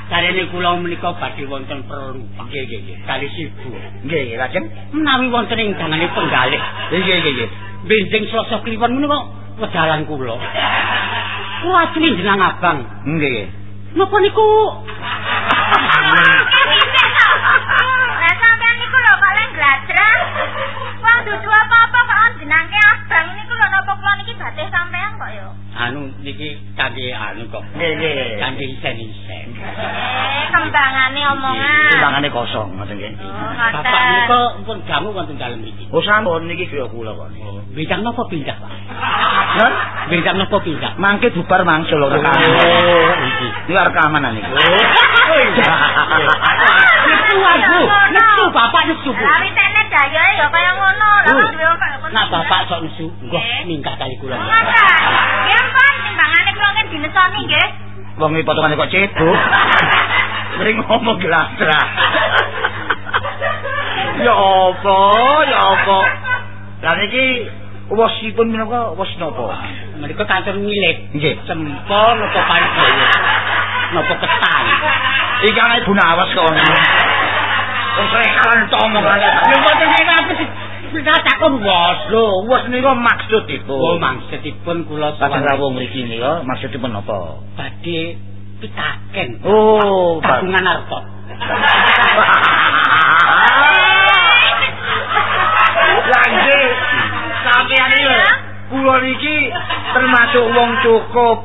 Jarene kula menika badhe wonten perlu. Nggih, nggih, nggih. Kali sibu. Nggih, nggih, lajeng. Menawi wonten ing dangane penggalih. Nggih, nggih, nggih. Benjing Selasa Kliwon menika wedalan kula. Kula ajeng jeneng abang. Nggih. Napa niku? Lah sampean niku lho kok leng gladreng. Wong dudu apa-apa kok jenenge abang niku lho napa kula niki batis sampean kok yo. Anu niki kangge anu kok. Nggih, nggih. Kangge isen-isen. Eh, kembangane omongan. Timbangane kosong ngoten nggih. Oh, Bapak menika pun jamu wonten dalem iki. Oh, sampun niki griya kula kok. Oh, bintang napa pindah, Pak? Hah? Bintang napa pindah? Mangke bubar mangsul lho. Oh, iki. Ini rekaman niku. Nesu aku, nesu bapak nesu. Bu. Lah witene dayoe ya kaya ngono. Lah kok duwe kok ngono. Nak bapak sok nesu, nggih minggat kali kula. Nggih, Pak, timbangane kula ngen dinesoni nggih. Wong iki potongane kok cebok. Mring ngomong glasra. ya apa, ya apa. Lah niki wasipun menapa was napa? Mereka kantor milik. Nggih. Cempol napa panjaya. Napa ketan. Iki ana Ibu Nawas kok. Wong srekalan to omongane. Lho mboten kaya apa sih? pitasak kok bos. Lho, wis nika maksudipun. Oh, maksudipun kula Lajeng rawuh mriki nika maksudipun apa? badhe pitaken. Oh, tabungan harta. Lagi sampeyan iki kula niki termasuk wong cukup.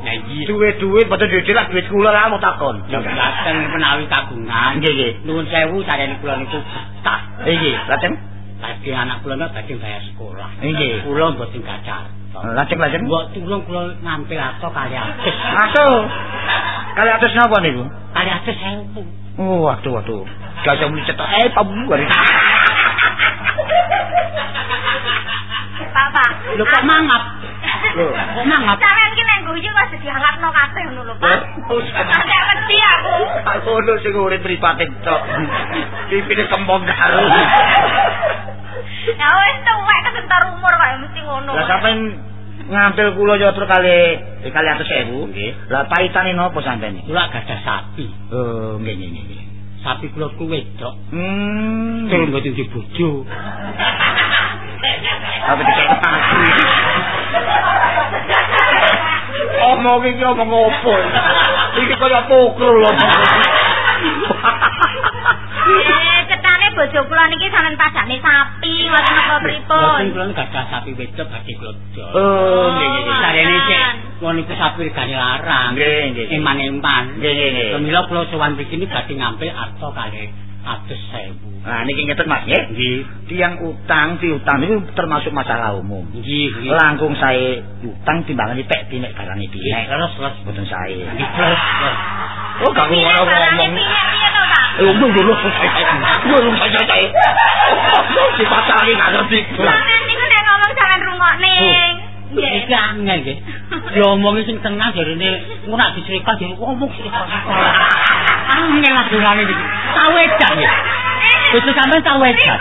Duit-duit padha duit lah duit kula lah mau takon. Lajeng menawi tabungan. Nggih, nggih. Nuwun sewu carane kula niku betah. Nggih, lajeng. Lagi anak kula niku badhe bayar sekolah. Nggih. Kula mboten gacar. Lajeng lajeng. Mbok tulung kula ngambil harta kali atus. Masuk. Kali atus napa niku? Kali atus sewu. Oh, waduh waduh. Gak usah muni cetok eh pabu hari. Pak. Lho kok mangap? Lho, kok mangap? Sampeyan ki nek guyu wis diangkatno kabeh ngono lho, Pak. Sampe wedi aku. Aku ono sing urip mripate tok. Pipine kembang karo. Ya wis tuwek kesentar umur kok mesti ngono. Lah sampean ngambil kula yo terus kali kali atus ewu nggih. Lah paitane napa sampean iki? Kula gadah sapi. Oh, nggih nggih nggih. Sapi kula ku wedok. Hmm. Terus mboten bojo. Apa dikek mati. Omong iki omong opo? Iki kaya poker lho. Eh, cetane bojo kula niki sampean padane sapi, ngoten apa pripun? Mboten kula niku gadah sapi wedok badhe kula jual. Oh, nggih nggih. Sarene sik ngono iku sapi regane larang. Nggih nggih. Eman-eman. Nggih nggih nggih. Pemila kula sowan mriki ini badhe ngambil harta kali atus sewu. Nah, niki ngeten Mas nggih. Nggih. Tiang utang, piutang niku termasuk masalah umum. Nggih. Langkung sae utang timbangan dipek pinek barang iki. Nggih, terus terus Mboten sae. Nggih, terus. Oh, gak ngono ngomong. piye piye to, Pak? Eh, ngomong dulu. Ngomong saja sae. Dipatani gak ngerti. Sampeyan niku nek ngomong sampean rungokne. iki angel nggih. Diomongi sing tengah jarene nak disrikat jeneng ngomong. Angel lah durane iki. Saweda nggih. Eh. Wis sampean saweda.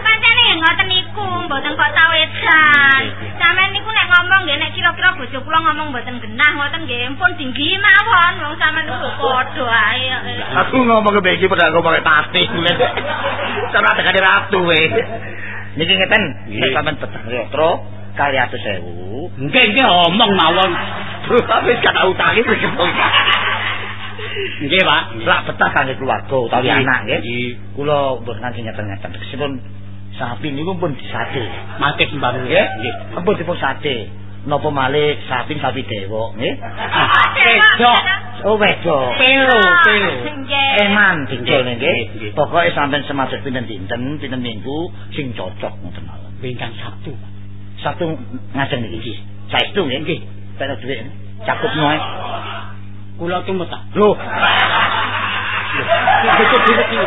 Pancene ya ngoten iku, mboten kok sawedan. Sampeyan niku nek ngomong nggih nek kira-kira bojo kula ngomong mboten genah ngoten nggih, pun tinggi mawon wong sampeyan niku padha ae. Aku ngomong ke beki padha ngomong pakai tatih. Cara tekan ratu weh. Niki ngeten, sampeyan tetep ya, Tro. kali atau nggih Nggak, nggak ngomong mawon. Tapi gak tahu tadi Nggih, pak. Lah betah kan keluarga utawi anak nggih. Kula berkenan sih nyata-nyata Sebelum sapi niku pun disate. sate Mati nggih. Nggih. Ampun dipun sate. Napa male sapi sapi dewa Wedok. Oh wedok. Pelo Pelo Eman tinggal nggih. Pokoke sampai semasa pinten dinten, Pinten minggu Sing cocok Bintang Sabtu. Sabtu ngajeng niki. Saestu nggih. Nggih. Penak dhuwit. Cakup noe. Kula tumut tak. Lho. Cukup dhuwit iki.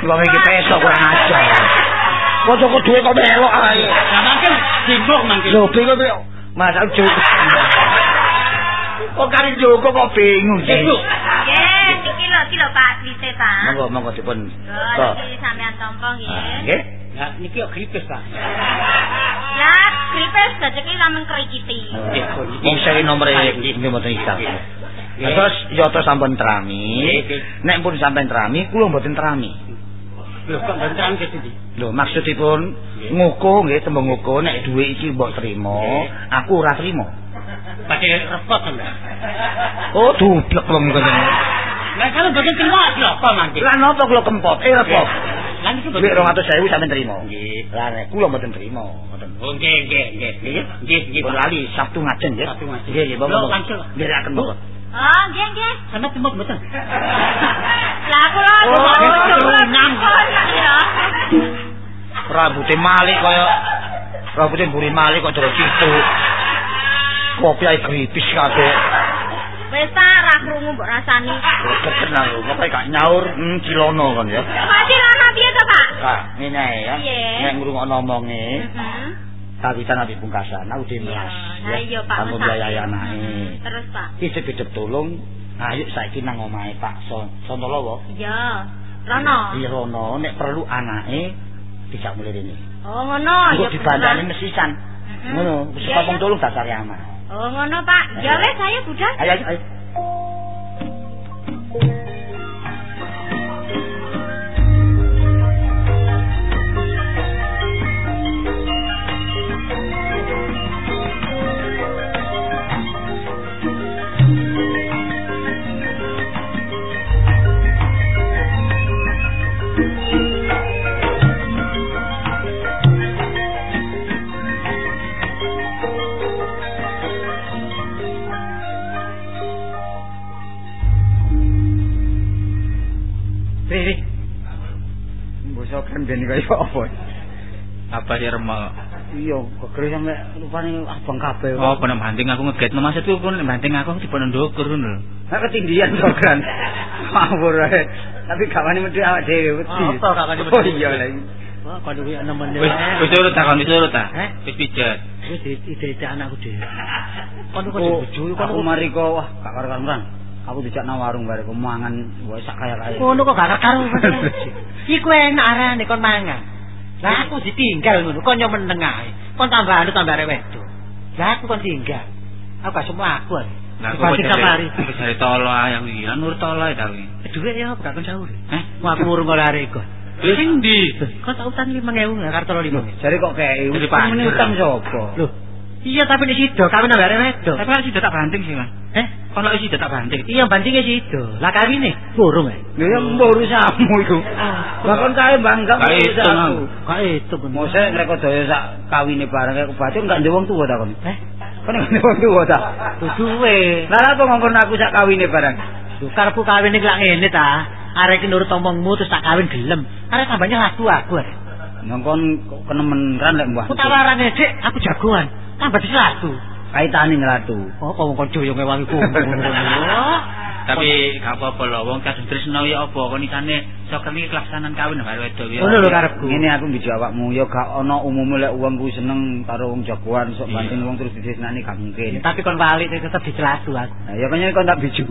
Wong iki pesok kurang ajar. Kocok dhuwit kok melok ae. Lah mangke sibuk mangke. Lho bingung bingung. Masal cukup. Kok kari cukup kok bingung sih. Nggih, iki lho, iki lho Pak, dise Pak. Monggo monggo dipun. Lho, Kok. iki sampean tampa Ah, nggih. Nggih. Lah niki kok gripes, Pak. Lah, gripes dadi lamun krikiti. Wong seri nomere nggih mboten iso. Nah, Terus ya terus sampun terami. Nggih, nggih. Nek pun sampean terami, kula mboten terami. Lho kok bentrang ke sini? Lho maksudipun nguku nggih tembung nguku nek dhuwit iki mbok trima, aku ora trima. Pakai repot sampean. Oh, dublek wong kene. Lah kalau bagian terima lho kok mangke. Lah napa kula kempot? Eh repot. Lah niki Dhuwit 200.000 sampean trima. Nggih. Lah nek kula mboten trima, ngoten. Oh nggih nggih nggih. Nggih. Nggih nggih. Pun lali Sabtu ngajeng nggih. Sabtu ngajeng. Nggih, nggih, bapak. langsung. Ndherekaken bapak. Oh, nggih, nggih. Sama timut mboten. Lah kula Oh, kula kula nyam. ya. Rambute malik kaya rambute mburi malik kok jero situ. Kopi ae gripis kabeh. Wis ta krungu mbok rasani. Kenal, pokoke gak nyaur, hmm, cilono kan ya. Pasti ana piye to, Pak? Kak, ngene ae ya. Piye? Nek ngrungokno omonge, Heeh. kawitan nabi pungkasan, aku dimelas. Lah iya, Pak. Kamu biayai anake. Terus, Pak. Hidup-hidup tolong. Ayo saiki nang omahe Pak Son Sontolowo. Iya. Rono. Iya Rono, nek perlu anake dijak mulai rene. Oh, ngono. Ya, dibandani mesisan. Mm-mm. Ngono, wis tolong dasare aman. Oh, ngono, Pak. Ya wis, ayo budal. Ayo ayo. ayo. Apa sih remok? Iya, gegere sampe rupane abang kabeh. Oh, pernah banting aku ngegetno maksudku kon banting aku dipun ndukur ngono. Nek ketindian kok kan. Ngawur ae. Tapi gak wani medhi awak dhewe wedi. Apa gak wani medhi? Oh iya lha iki. Wah, kok duwe nemen. Wis wis urut ta kon wis urut ta? Wis pijet. Wis ide-ide anakku dhewe. Kon kok Oh, dibojo Aku mari kok wah gak karo-karoan. Aku dijak nang warung bare kok mangan wae sak kaya-kaya. Ngono kok gak karo. Iku enak arane kon mangan. Lah aku ditinggal ngono, kon yo meneng ae. Kon tambah anu tambah wedok. Lah aku kon tinggal. Aku gak semua aku. Dibanding kamari. Wis jare tolo aku iki, nur tolo ta kuwi. Duit ya gak kon sahur. Heh? Wah, aku urung oleh arek iku. Sing ndi? Kon tak utang 5000 nggak kartu 5000. Jare kok kei utang utang sapa? Loh. Iya tapi di situ kawin nang arek wedok. Tapi lek sida tak banting sih, Mas. Eh, Kon lek sida tak banting. iya bantingnya situ. Lah kawine burung ae. Lho ya mbok urusamu iku. Lah kon kae bangga Kae itu, Mang. Kok itu bener. Mose ngrekodaya sak kawine bareng kaya kebatin gak ndewong tuwa ta kon. Eh, Kon gak ndewong tuwa ta. duwe. Lah apa ngongkon aku sak kawine bareng? Lho karepku kawin iki lak ngene ta. Arek nurut omongmu terus tak kawin gelem. Arek tambahnya laku aku arek. Ngongkon kok kenemenan lek mbah. Aku tawarane Dik, aku jagoan. Tambah disi laku. Kaitane ngelatu. Oh, kok wong kanca yo ngewangi. Tapi gak apa-apa lho, wong kadung tresno ya apa kon isane sok iki kelaksanan kawin karo wedok ya. Ngono lho karepku. Ngene aku mbiji awakmu ya gak ana umume lek wong kuwi seneng karo wong jagoan sok Iya. banting wong terus disesnani gak mungkin. Tapi kon balik tetep dicelatu aku. Nah, ya kayaknya kon tak biju.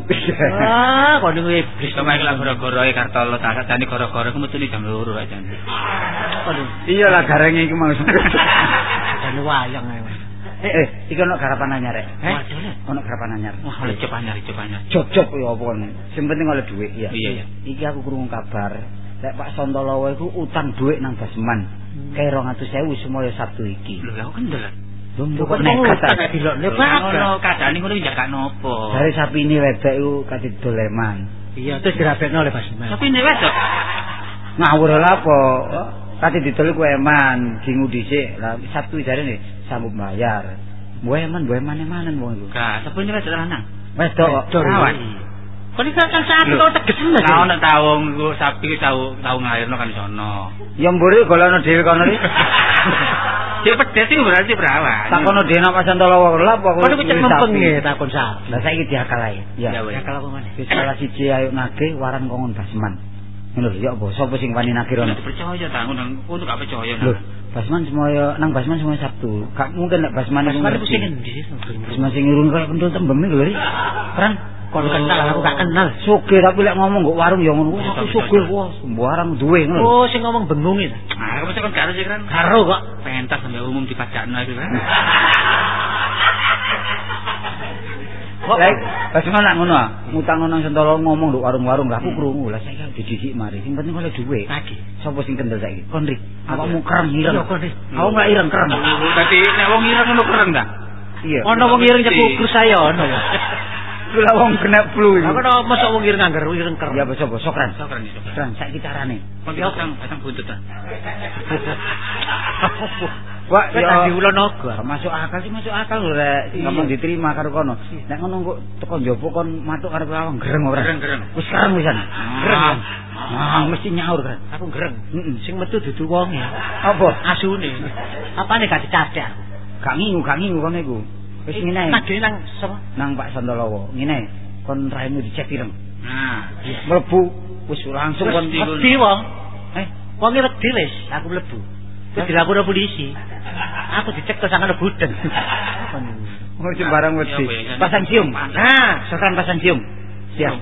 Ah, kon niku iblis. Iki lak gara-gara e kartolo tak tani gara-gara ku metune jam 2 ae jan. Aduh, Iya lah garenge iki mau. dan wayang ae. Eh, eh, iki ono garapan anyar rek. Eh? Waduh, Lek. Ono garapan anyar. Wah, oleh anyar, cep anyar. Job-job ya apa kon. Sing penting oleh dhuwit ya. Iya, iya. Iki aku krungu kabar. Lek Pak Sontolowo iku utang dhuwit nang Basman. Kae 200.000 semoyo Sabtu iki. Lho, aku kendel. Kok nekat nekat ta ta? dilokne Lho, Pak? ngono kadane ngono gak nopo. Dari sapine wedok iku kate doleman. Iya, terus dirabekno oleh Basman. Tapi nek wedok Ngawur lha apa? Kate didol ku eman, dingu dhisik. Lah Sabtu jarene sambut bayar. Mbok eman, mbok eman-emanen wong iku. gak sepuh ini wedok lanang. Wedok kok. Rawan. Kok iki kan Lho. kok tegesen lho. Nah, ono tau nggo sapi tau tau nglairno kan sono. Ya mburi golekno dhewe kono iki. Cek pedes itu berarti perawan. Takono dhewe nang Pak Sontolowo lha apa Kok niku cek mempeng ya takon sapi. Lah saiki diakal ae. Ya, Ya. wes. Ya kalau ngene. Wis salah siji ayo nagih waran kongon Basman. Lho ya apa sapa sing wani nagih rono? Nek percaya ta ngono ngono gak percaya. Lho, Basman semoyo nang Basman semoyo Sabtu. Gak mungkin nek Basman iku Basman ngerti. pusing endi? Basman sing ngirung kaya pendul tembem iku lho. Ri. Kan Kon kenal aku gak kenal. Sugih tapi lek ngomong kok warung ya ngono. Aku bisa. wah sembarang duwe ngono. Oh, sing ngomong bengung itu. Ah, kamu kan karo sih kan. Karo kok. Pentas sampai umum dipajakno itu kan. Lek Basman lak ngono ah. Ngutang nang Sentolo ngomong lho warung-warung lah aku krungu. Lah saiki didisik mari. Sing penting oleh duwe. Lagi. Sapa sing kendel saiki? Kon Ri. Awakmu Aku. kereng ireng. Iya, kon, Ri. Aku gak ireng kereng. Dadi nek wong ireng ngono keren ta? Iya. Ono wong ireng nyepukur saya ono ya. Ku lah wong kena flu iki. Aku ono mosok wong ireng nganggar ireng ker. Ya. Iso keren iso. Keren saiki carane. Kon pasang pasang buntut ta. Wah, ya tadi ulo naga. masuk akal sih masuk akal lho rek. Ngomong diterima karo kono. Nek ngono kok teko njaba kon matuk karo awang gereng ora. Gereng-gereng. Wis kereng wisan. Gereng. Ah. Ah, mesti nyaur kan. Aku gereng. Heeh. Sing metu dudu wong ya. Apa? Asune. Apane gak dicadek aku. Gak ngingu, gak ngingu kono iku. Wis ngene. Nagih nang sapa? Nang Pak Santolowo. Ngene. Kon raimu dicek ireng. Nah, Mlebu wis langsung kon Mesti, Kon. Wedi wong. Eh, Wong e wedi wis, aku mlebu. Terus dilapor polisi. Aku dicek ke sangan budeng. mau sembarang wedi. Pak, ya. Pasang sium. Pantes. Nah, sekarang pasang sium. Siap.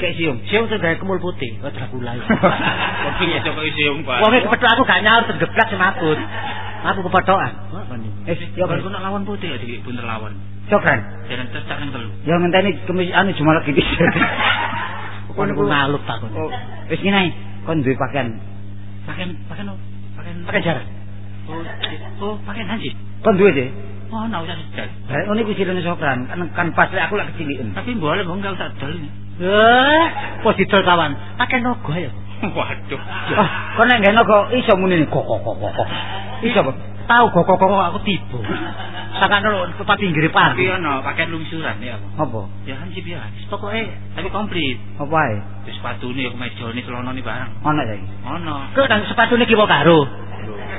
Kayak sium. Siung tuh gawe kemul putih, kok Dracula. kok piye kok isi umpan. Wong kepethuk aku gak nyaur tergeblak semaput. Aku kepethokan. Eh, ya Baru Pak. kena lawan putih ya di bunter lawan. Sokran. Jangan terus cak nang telu. Ya ngenteni kemis anu cuma lagi di. Iku ngaluk tak kon. Oh, wis ngene. Kon duwe pakaian. Pakaian pakaian apa? Pakaian Pakai jarak. Oh, oh, pakai hansip. Kon duwe sih. Oh, nah usah sedal. Lah ngono iku silene Sokran. Kan kan pas lek aku lak kecilikan. Tapi boleh kok enggak usah ini. Eh, kok didol kawan. Pakai nogo ya. Waduh. Ah, kon nek ngene kok iso muni kok kok kok kok. Iso kok. Tahu kok-kok aku tiba. Sakane lho tempat pinggir par. Tapi ono pakai lungsuran ya apa? Apa? Ya kan sih biasa. Pokoknya tapi komplit. Apa ae? Wis sepatune ya kemejane celonane barang. Ono saiki. Ono. Kok nang sepatune kiwa karo.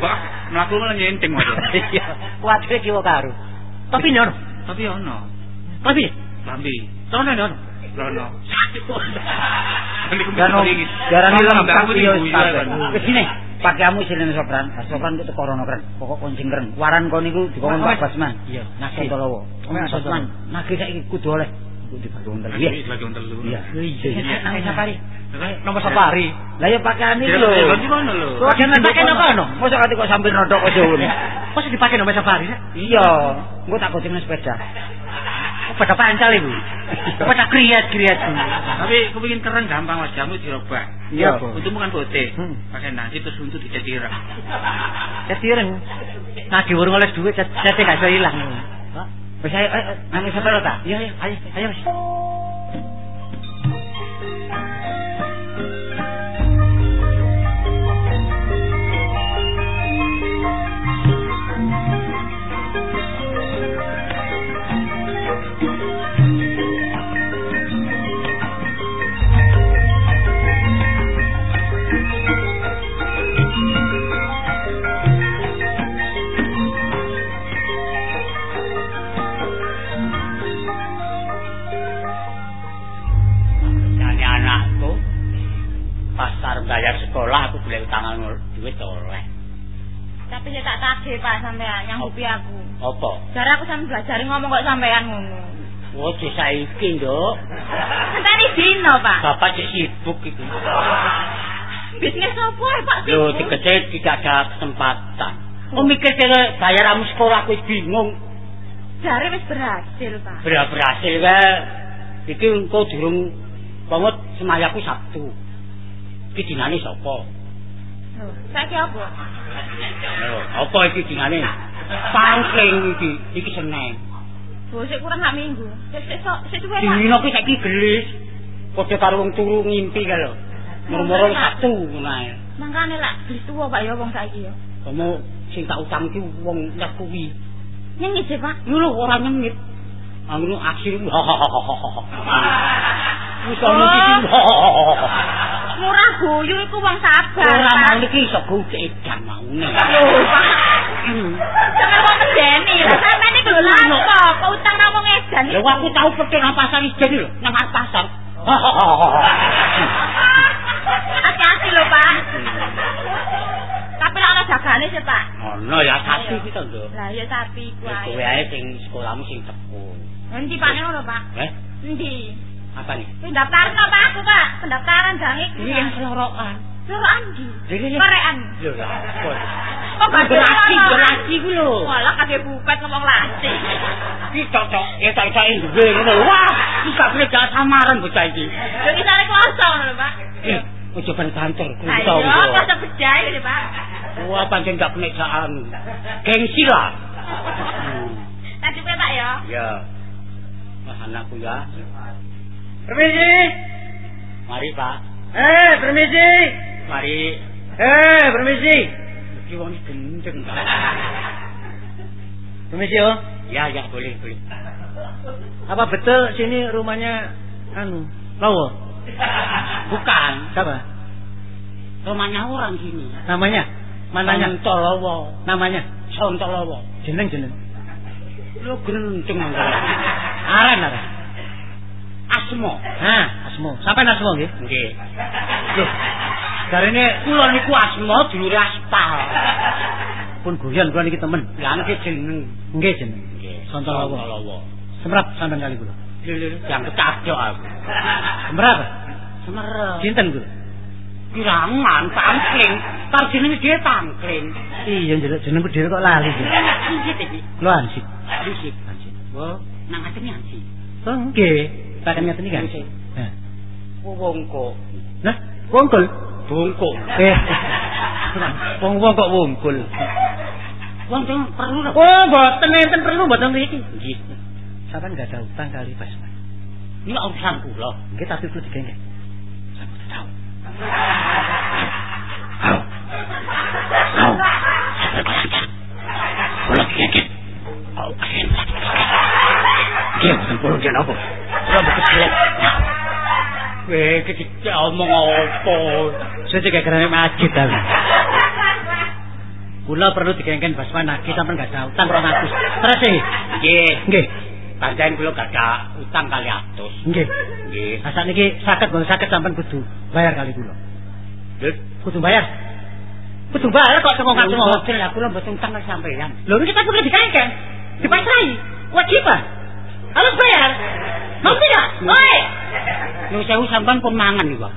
Wah, mlaku malah nyenteng wae. Iya. Kuwatir kiwa karo. Tapi ono. Tapi ono. Tapi Lambi. ono ono. Lono. Gano, garani lengkap yo kabeh. Wis sini, pakaianmu isine sopran. Sopran ku teko rono keren. Pokok kuncing keren. Waran kon niku dikon Pak Basman. Iya. Nasi Tolowo. Pak Basman, nasi saiki kudu oleh. Kudu dibantu wonten. Iya. lagi wonten telu. Iya. Iya. Nang safari. Nomor safari. Lah ya pakaian iki lho. Lho, di mana lho? Pakaian pakai nopo no? Mosok ati kok sambil nodok kok jauh. Masa dipakai nomor safari? Iya, engko tak kucing sepeda. Pada pancal ibu. Pada kriat-kriat. Tapi kepengin keren gampang wajahmu dirobah. Iya. Untukmu kan putih. Hmm. Pakai nasi terus untuk dijadi ireng. Jadi orang nagi warung oleh duit, jadi gak bisa hilang. Wis ayo ayo nang sepeda ta? Iya, iya, ayo, ayo. wis. Nyanyi bayar sekolah aku boleh utangan duit oleh. Tapi saya tak tagih Pak sampean nyanggupi aku. Apa? Jare aku sampe belajar ngomong kok sampean ngono. Oh, di saiki, Nduk. Enteni dino, Pak. Bapak cek sibuk itu. Bisnis apa ya, Pak? Sibuk? dikecil tidak ada kesempatan. Oh, mikir kira bayar kamu sekolah aku bingung. Jare wis berhasil, Pak. Ber berhasil ke. Iki engko durung banget semayaku Sabtu. Iki dinane sapa? Loh, saiki apa? Lho, apa iki dinane? Pangkling iki, iki Senin. Oh, sik kurang sak minggu. Sik sik sok, sik duwe Pak. Dino ki saiki gelis. Padha karo wong turu ngimpi ka lho. Murmur Sabtu ngono ae. Mangkane lak beli tuwa Pak ya wong saiki ya. Kamu sing tak utang ki wong nyek kuwi. Nyengit sih, Pak. Lho ora nyengit. Anggo akhir. Wis ono iki. Murah guyu iku wong sabar. Ora mau iki iso gocek edan maune. Pak. Jangan kok medeni lah. Sampeyan iki lho? Kok utang nang wong edan Lho aku tau pekeh nang pasar ijen lho, nang pasar. Hati-hati lho, Pak. Tapi lak ana jagane sih, Pak. Ono ya sapi iki to, Nduk. Lah ya sapi ku Ya kowe ae. ae sing sekolahmu sing tekun. Endi Pak ngono, Pak? Eh, Endi? Apa nih? Pendaftaran apa aku, Pak? Pendaftaran jang iki. Ini yang selorokan. Suruhan di. Jadi Korean. Lho ya. Kok gak berarti berarti ku lho. Walah kabeh buket ngomong lati. Iki cocok ya cak duwe ngono. Wah, iki gak boleh gak samaran bocah iki. Yo iki sare kloso ngono lho, Pak. Eh, ojo ben kantor Ayo, kloso bejai lho, Pak. Wah, pancen gak jaan. Gengsi lah. Tadi Pak ya. Ya. Wah, anakku ya. Permisi. Mari, Pak. Eh, permisi. Mari. Eh, permisi. Iki wong gendeng. Permisi, oh. Ya, ya, boleh, boleh. Apa betul sini rumahnya anu, Lawo? Bukan. Siapa? Rumahnya orang sini. Namanya? Mananya? Sontolowo. Namanya? Sontolowo. Jeneng jeneng. Lu gendeng anggar. Aran Asmo. Nah, Asmo. Sampai Asmo nggih. Nggih. Jarine Kula niku Asmo dulure aspal. pun guyon kula niki temen. Lah niki jeneng. Nggih jeneng. Nggih. Sontolowo. Sontolowo. Semrap sampean kali kula. Lho, lho, yang kecadok aku. Semrap. Semerep. Sinten kula? Kiraman tangkling. Tar jenenge dhewe tangkling. Iya njeluk jenengku dhewe kok lali. Siji iki. Kula ansip. Ansip. Wo, nang atene anji. Oh, nggih. Pakai ngeten iki kan. Wongko. Nah, wongkul. Bongko. Eh. Wong-wong kok wongkul. Wong sing perlu lho. Oh, mboten enten perlu mboten mriki. Nggih. Sampeyan enggak ada utang kali Mas. Ini urusan kula. Nggih tapi kudu digengge. Sampeyan tahu. Oke. Oke. Iya, sempurna dia apa? Ora betul kelek. Weh, iki omong apa? Saya juga kerana masjid tapi. Kula perlu digengken basman lagi sampean gak ada utang 200. Terus sih. Nggih. Nggih. Pancen kula gak ada utang kali atus. Nggih. Nggih. Asal niki sakit boten sakit sampean kudu bayar kali kula. Lho, Kudu bayar. Kudu bayar kok Kang tengok. Hotel lah kula mboten utang kali sampeyan. Lho niki tak kudu digengken. Dipasrai. Wajiban. Harus bayar. Mau tidak? Oi. Lu sewu sampean pun mangan iki, Pak.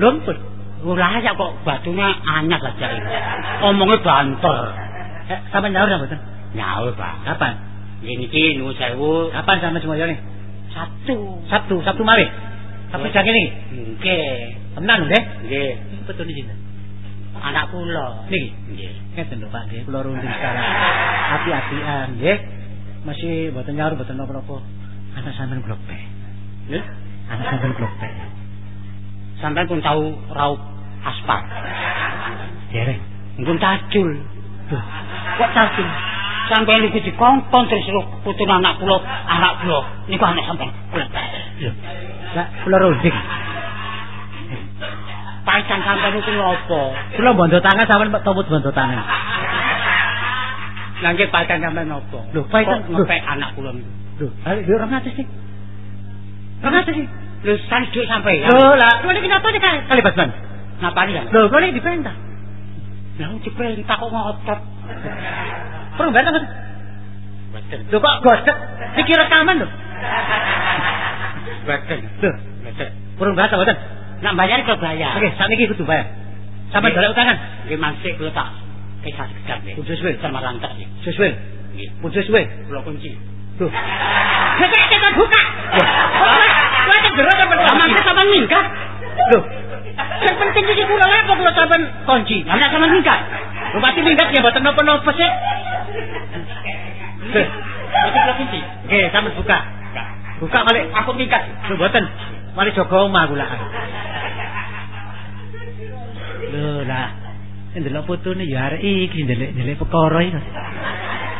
Pun. Ora ya kok batunya anyar aja ini. Omongnya banter. Eh, sampean nyaur ta mboten? Nyaur, Pak. Kapan? Ini ki nu sewu Kapan sampean semoyo nih? Sabtu. Sabtu, Sabtu malih. Sabtu jang ini. Nggih. Tenan nggih? Nggih. Betul di sini. Anak kula. Niki. Nggih. Ngeten lho Pak nggih, kula runding sekarang. Hati-hatian nggih. Masih mboten nyaur mboten napa-napa. Anak sampean globek. Nggih. Anak sampean globek. Sampeyan pun tahu raup aspal. Dereng. Pun cacul. Kok cacing? Sampeyan niku dikongkon terus karo putune anak kula, anak kula. Niku anak sampeyan. Kula. Lho. Lah kula runding. Paikan sampeyan niku ngopo? Kula bondo tangan sampean toput bondo tangan. Lah nggih paikan sampeyan ngopo? Lho, Kok ngepek anak kula niku. Lho, ayo lho 200 sih. 200 sih. Lho san dhuwit sampeyan. Lho, lah, kula niki napa nih kali basman? Napa ya? Lho, kula niki diperintah. Lah diperintah kok ngotot. Perlu kan? Betul. Lho kok gosek? Niki rekaman lho. Betul. Lho, Betul. perlu bayar ta mboten? Nak bayar kok bayar. Oke, saat ini kudu bayar. Sampai dolek utangan. Nggih mansik kula tak kisah sekedar nggih. Kudu suwe. sama lantak nggih. Sesuai. Nggih. Kudu suwe. Kula kunci. Tuh. Kita kita buka. Kau ada gerak? Sama kita sama minggat. Loh. Yang penting iki kula apa kula sampean kunci. Nek sama minggat. Lu pasti minggat ya mboten napa-napa sih. Loh. Kula kunci. Oke, sampean buka. Buka kali Aku minggat. Lho mboten. Mari jaga omah kula. Lho lah. Ndelok fotone ya arek iki ndelek-ndelek perkara iki.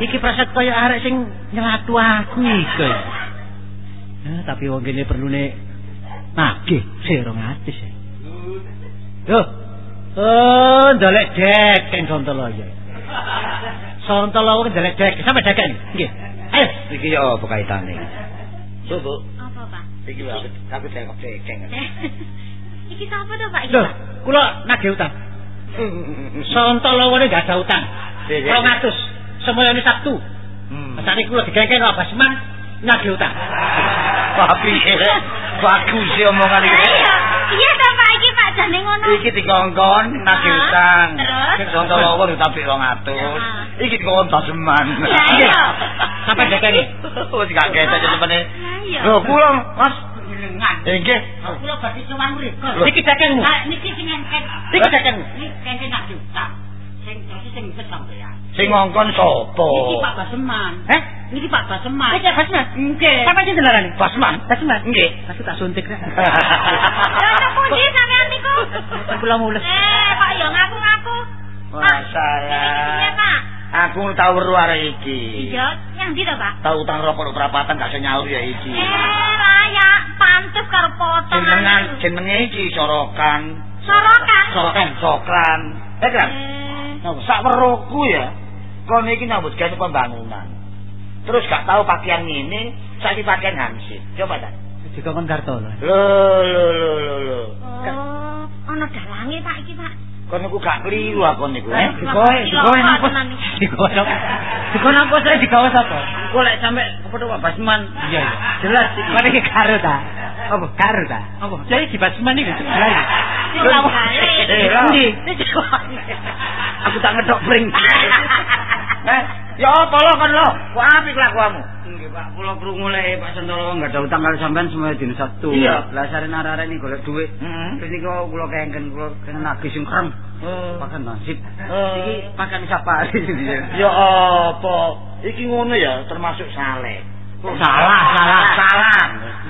Iki praset kaya arek sing nyelatu aku iki. Nah, tapi wong kene perlune nagih sik 200 ya. Yo. Oh, ndelek dek sing Sontoloyo. Sontoloyo ndelek dek sampe dek. Nggih. Ayo. Iki ya apa kaitane? Coba. Apa, Pak? Iki lho aku aku cekok cekeng. Iki sapa to, Pak? Iki, Pak? kula nagih utang. Sontoloyo gak ada utang. Iya, iya. 200. Semuanya ini Sabtu. Hmm. Ini kula digengken apa seman nagih utang. Tapi bagus sih omongan iki. Iya, iya to, Pak. Iki Pak jane ngono. Iki dikongkon nagih utang. terus? Sing contoh lawa ditapik 200. Ah. Iki dikongkon. Lah iya. Sampai dekeni. Wis gak ketek. Lah iya. Lho, kula Mas. Lengan. Nggih. Kula badhe sowan mriku. Niki dekengmu. Ah, niki sing engket. Niki dekengmu. Niki nak diutang. Sing dadi sing wis sampeyan. Sing ngongkon sapa? Niki Pak Baseman. Eh? Niki Pak Baseman. Niki Basman. Nggih. Sampai sing delarane. Basman. Basman. Nggih. Aku tak suntik rek. Lah nang pundi sampean niku? Kula mules. Eh, kok ya ngaku-ngaku. Pak, Masalah. Iya, Pak. Aku tau weruh arek iki. Iya, yang ndi to, Pak? Tau utang rokok perapatan gak iso nyaur ya iki. Eh, layak pantes karo potong. Jenengan jenenge iki sorokan. Sorokan. Sorokan, sokran. Eh kan? Eh, Napa sak weruhku ya. Kon iki nyambut gawe pembangunan. Terus gak tahu pakaian ngene, saiki pakaian hansip. Coba ta. Dikongkon karto lho. Lho lho lho lho lho. Oh, ana dalange Pak iki, Pak. Kon niku gak kliru aku niku. Eh, digawe, digawe napa? iki. Digawe napa? Digawe napa saya digawe sapa? Kok lek sampe kepada Pak Basman. Iya, iya. Jelas iki. Mari iki karo ta. Apa karo ta? Apa? Jadi di Basman iki. Iya. Lho, Eh. Endi? Aku tak ngedok bring. Eh, ya apa lo kan lo? Kok apik kelakuanmu? Nggih Pak, kula krungu lek Pak Santoro enggak ada utang kali sampean semua dina Sabtu. Iya. Lah sarene arek ini golek duit. Heeh. Terus niku kula kengken kula kengken nagih sing kreng. Oh. Pakan nasib. Oh. Iki pakan sapa? Ya apa? Iki ngono ya termasuk saleh. Salah, salah. salah.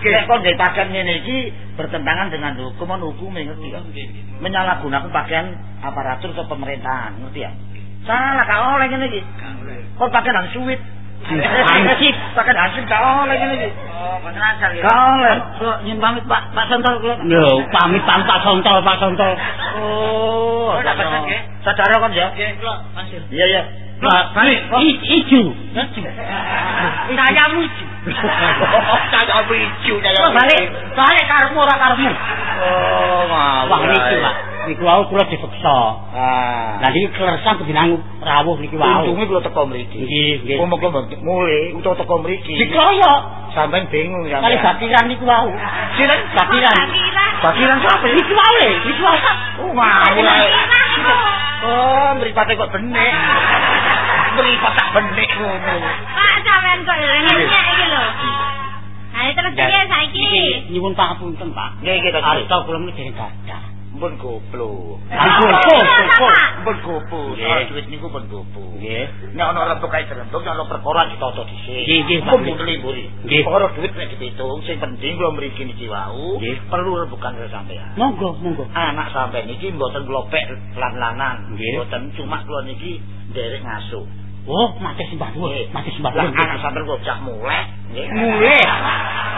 Nek kon gawe pakaian ngene iki bertentangan dengan hukum hukum ngerti ya? Menyalahgunakan pakaian aparatur atau pemerintahan, ngerti ya? Salah gak oleh ngene iki. Kok pakai nang suwit. Hansip. pakai hansip gak oleh ngene iki. Oh, mboten asal ya. Gak oleh. Kula nyuwun pamit Pak Pak Sontol kula. Lho, pamit pamit Pak Sontol Pak Sontol. Oh, tak pesen, nggih. Sadar kon ya. Nggih, kula pasir. Iya, iya. Pak, ijo. Saya muju. Saya Kula balik, balik karepmu ora karepmu. Oh, Wah niki Pak. Niku wau kula dipeksa. Ah. Lah niki kleresan kebinan rawuh niki wau. Untunge kula teko mriki. Nggih, nggih. Kok mulai utawa teko mriki. Dikroyok Sampeyan bingung ya. kali bakiran niku wau. Siren Bakiran. Bakiran. Sapa iki? Wau le, niki wau. Oh. Bakiran. Oh, mripate kok benik. Mripat tak benik ngono. Pak sampean kok ngene iki lho. Ayo terus piye saiki? Nyuwun pangapunten, Pak. Nggih, nggih, Pak. Arta kula dereng gadah. Pun, pun. Pun goblok. Nggih. Soal duit niku pun goblok. Nggih. Nek ana rembug kae rembug, ana perkara ditata dhisik. Nggih, nggih, Pak. Pun muteli mburi. Nggih. Perkara duit nek dipitung, sing penting kula mriki niki wau perlu rembugan karo sampean. Monggo, monggo. Anak sampean niki mboten kula pek lan-lanan. Mboten cuma kula niki nderek ngasuh. Oh, mati sembah nuwun, Nggih. mati sembah Lah nuwun. anak sampean kok cak mulai. Nggih. Mulai.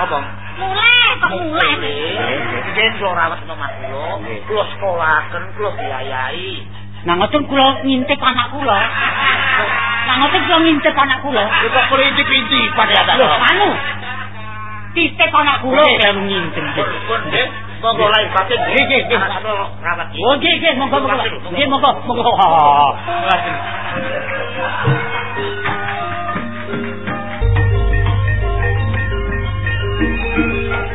Apa? Mulai kok mulai. Nggih, kula rawat kula. Nggih. Kula sekolahaken, kula biayai. Nah ngoten kula ngintip anak kula. Nah ngoten kula ngintip anak kula. Kok kula intip-intip pada ada. Lho, anu. Titip anak kula kaya ngintip. Pun nggih, monggo lain pake ah, gigi rawat. Oh gigi monggo monggo nggih monggo monggo. Thank you.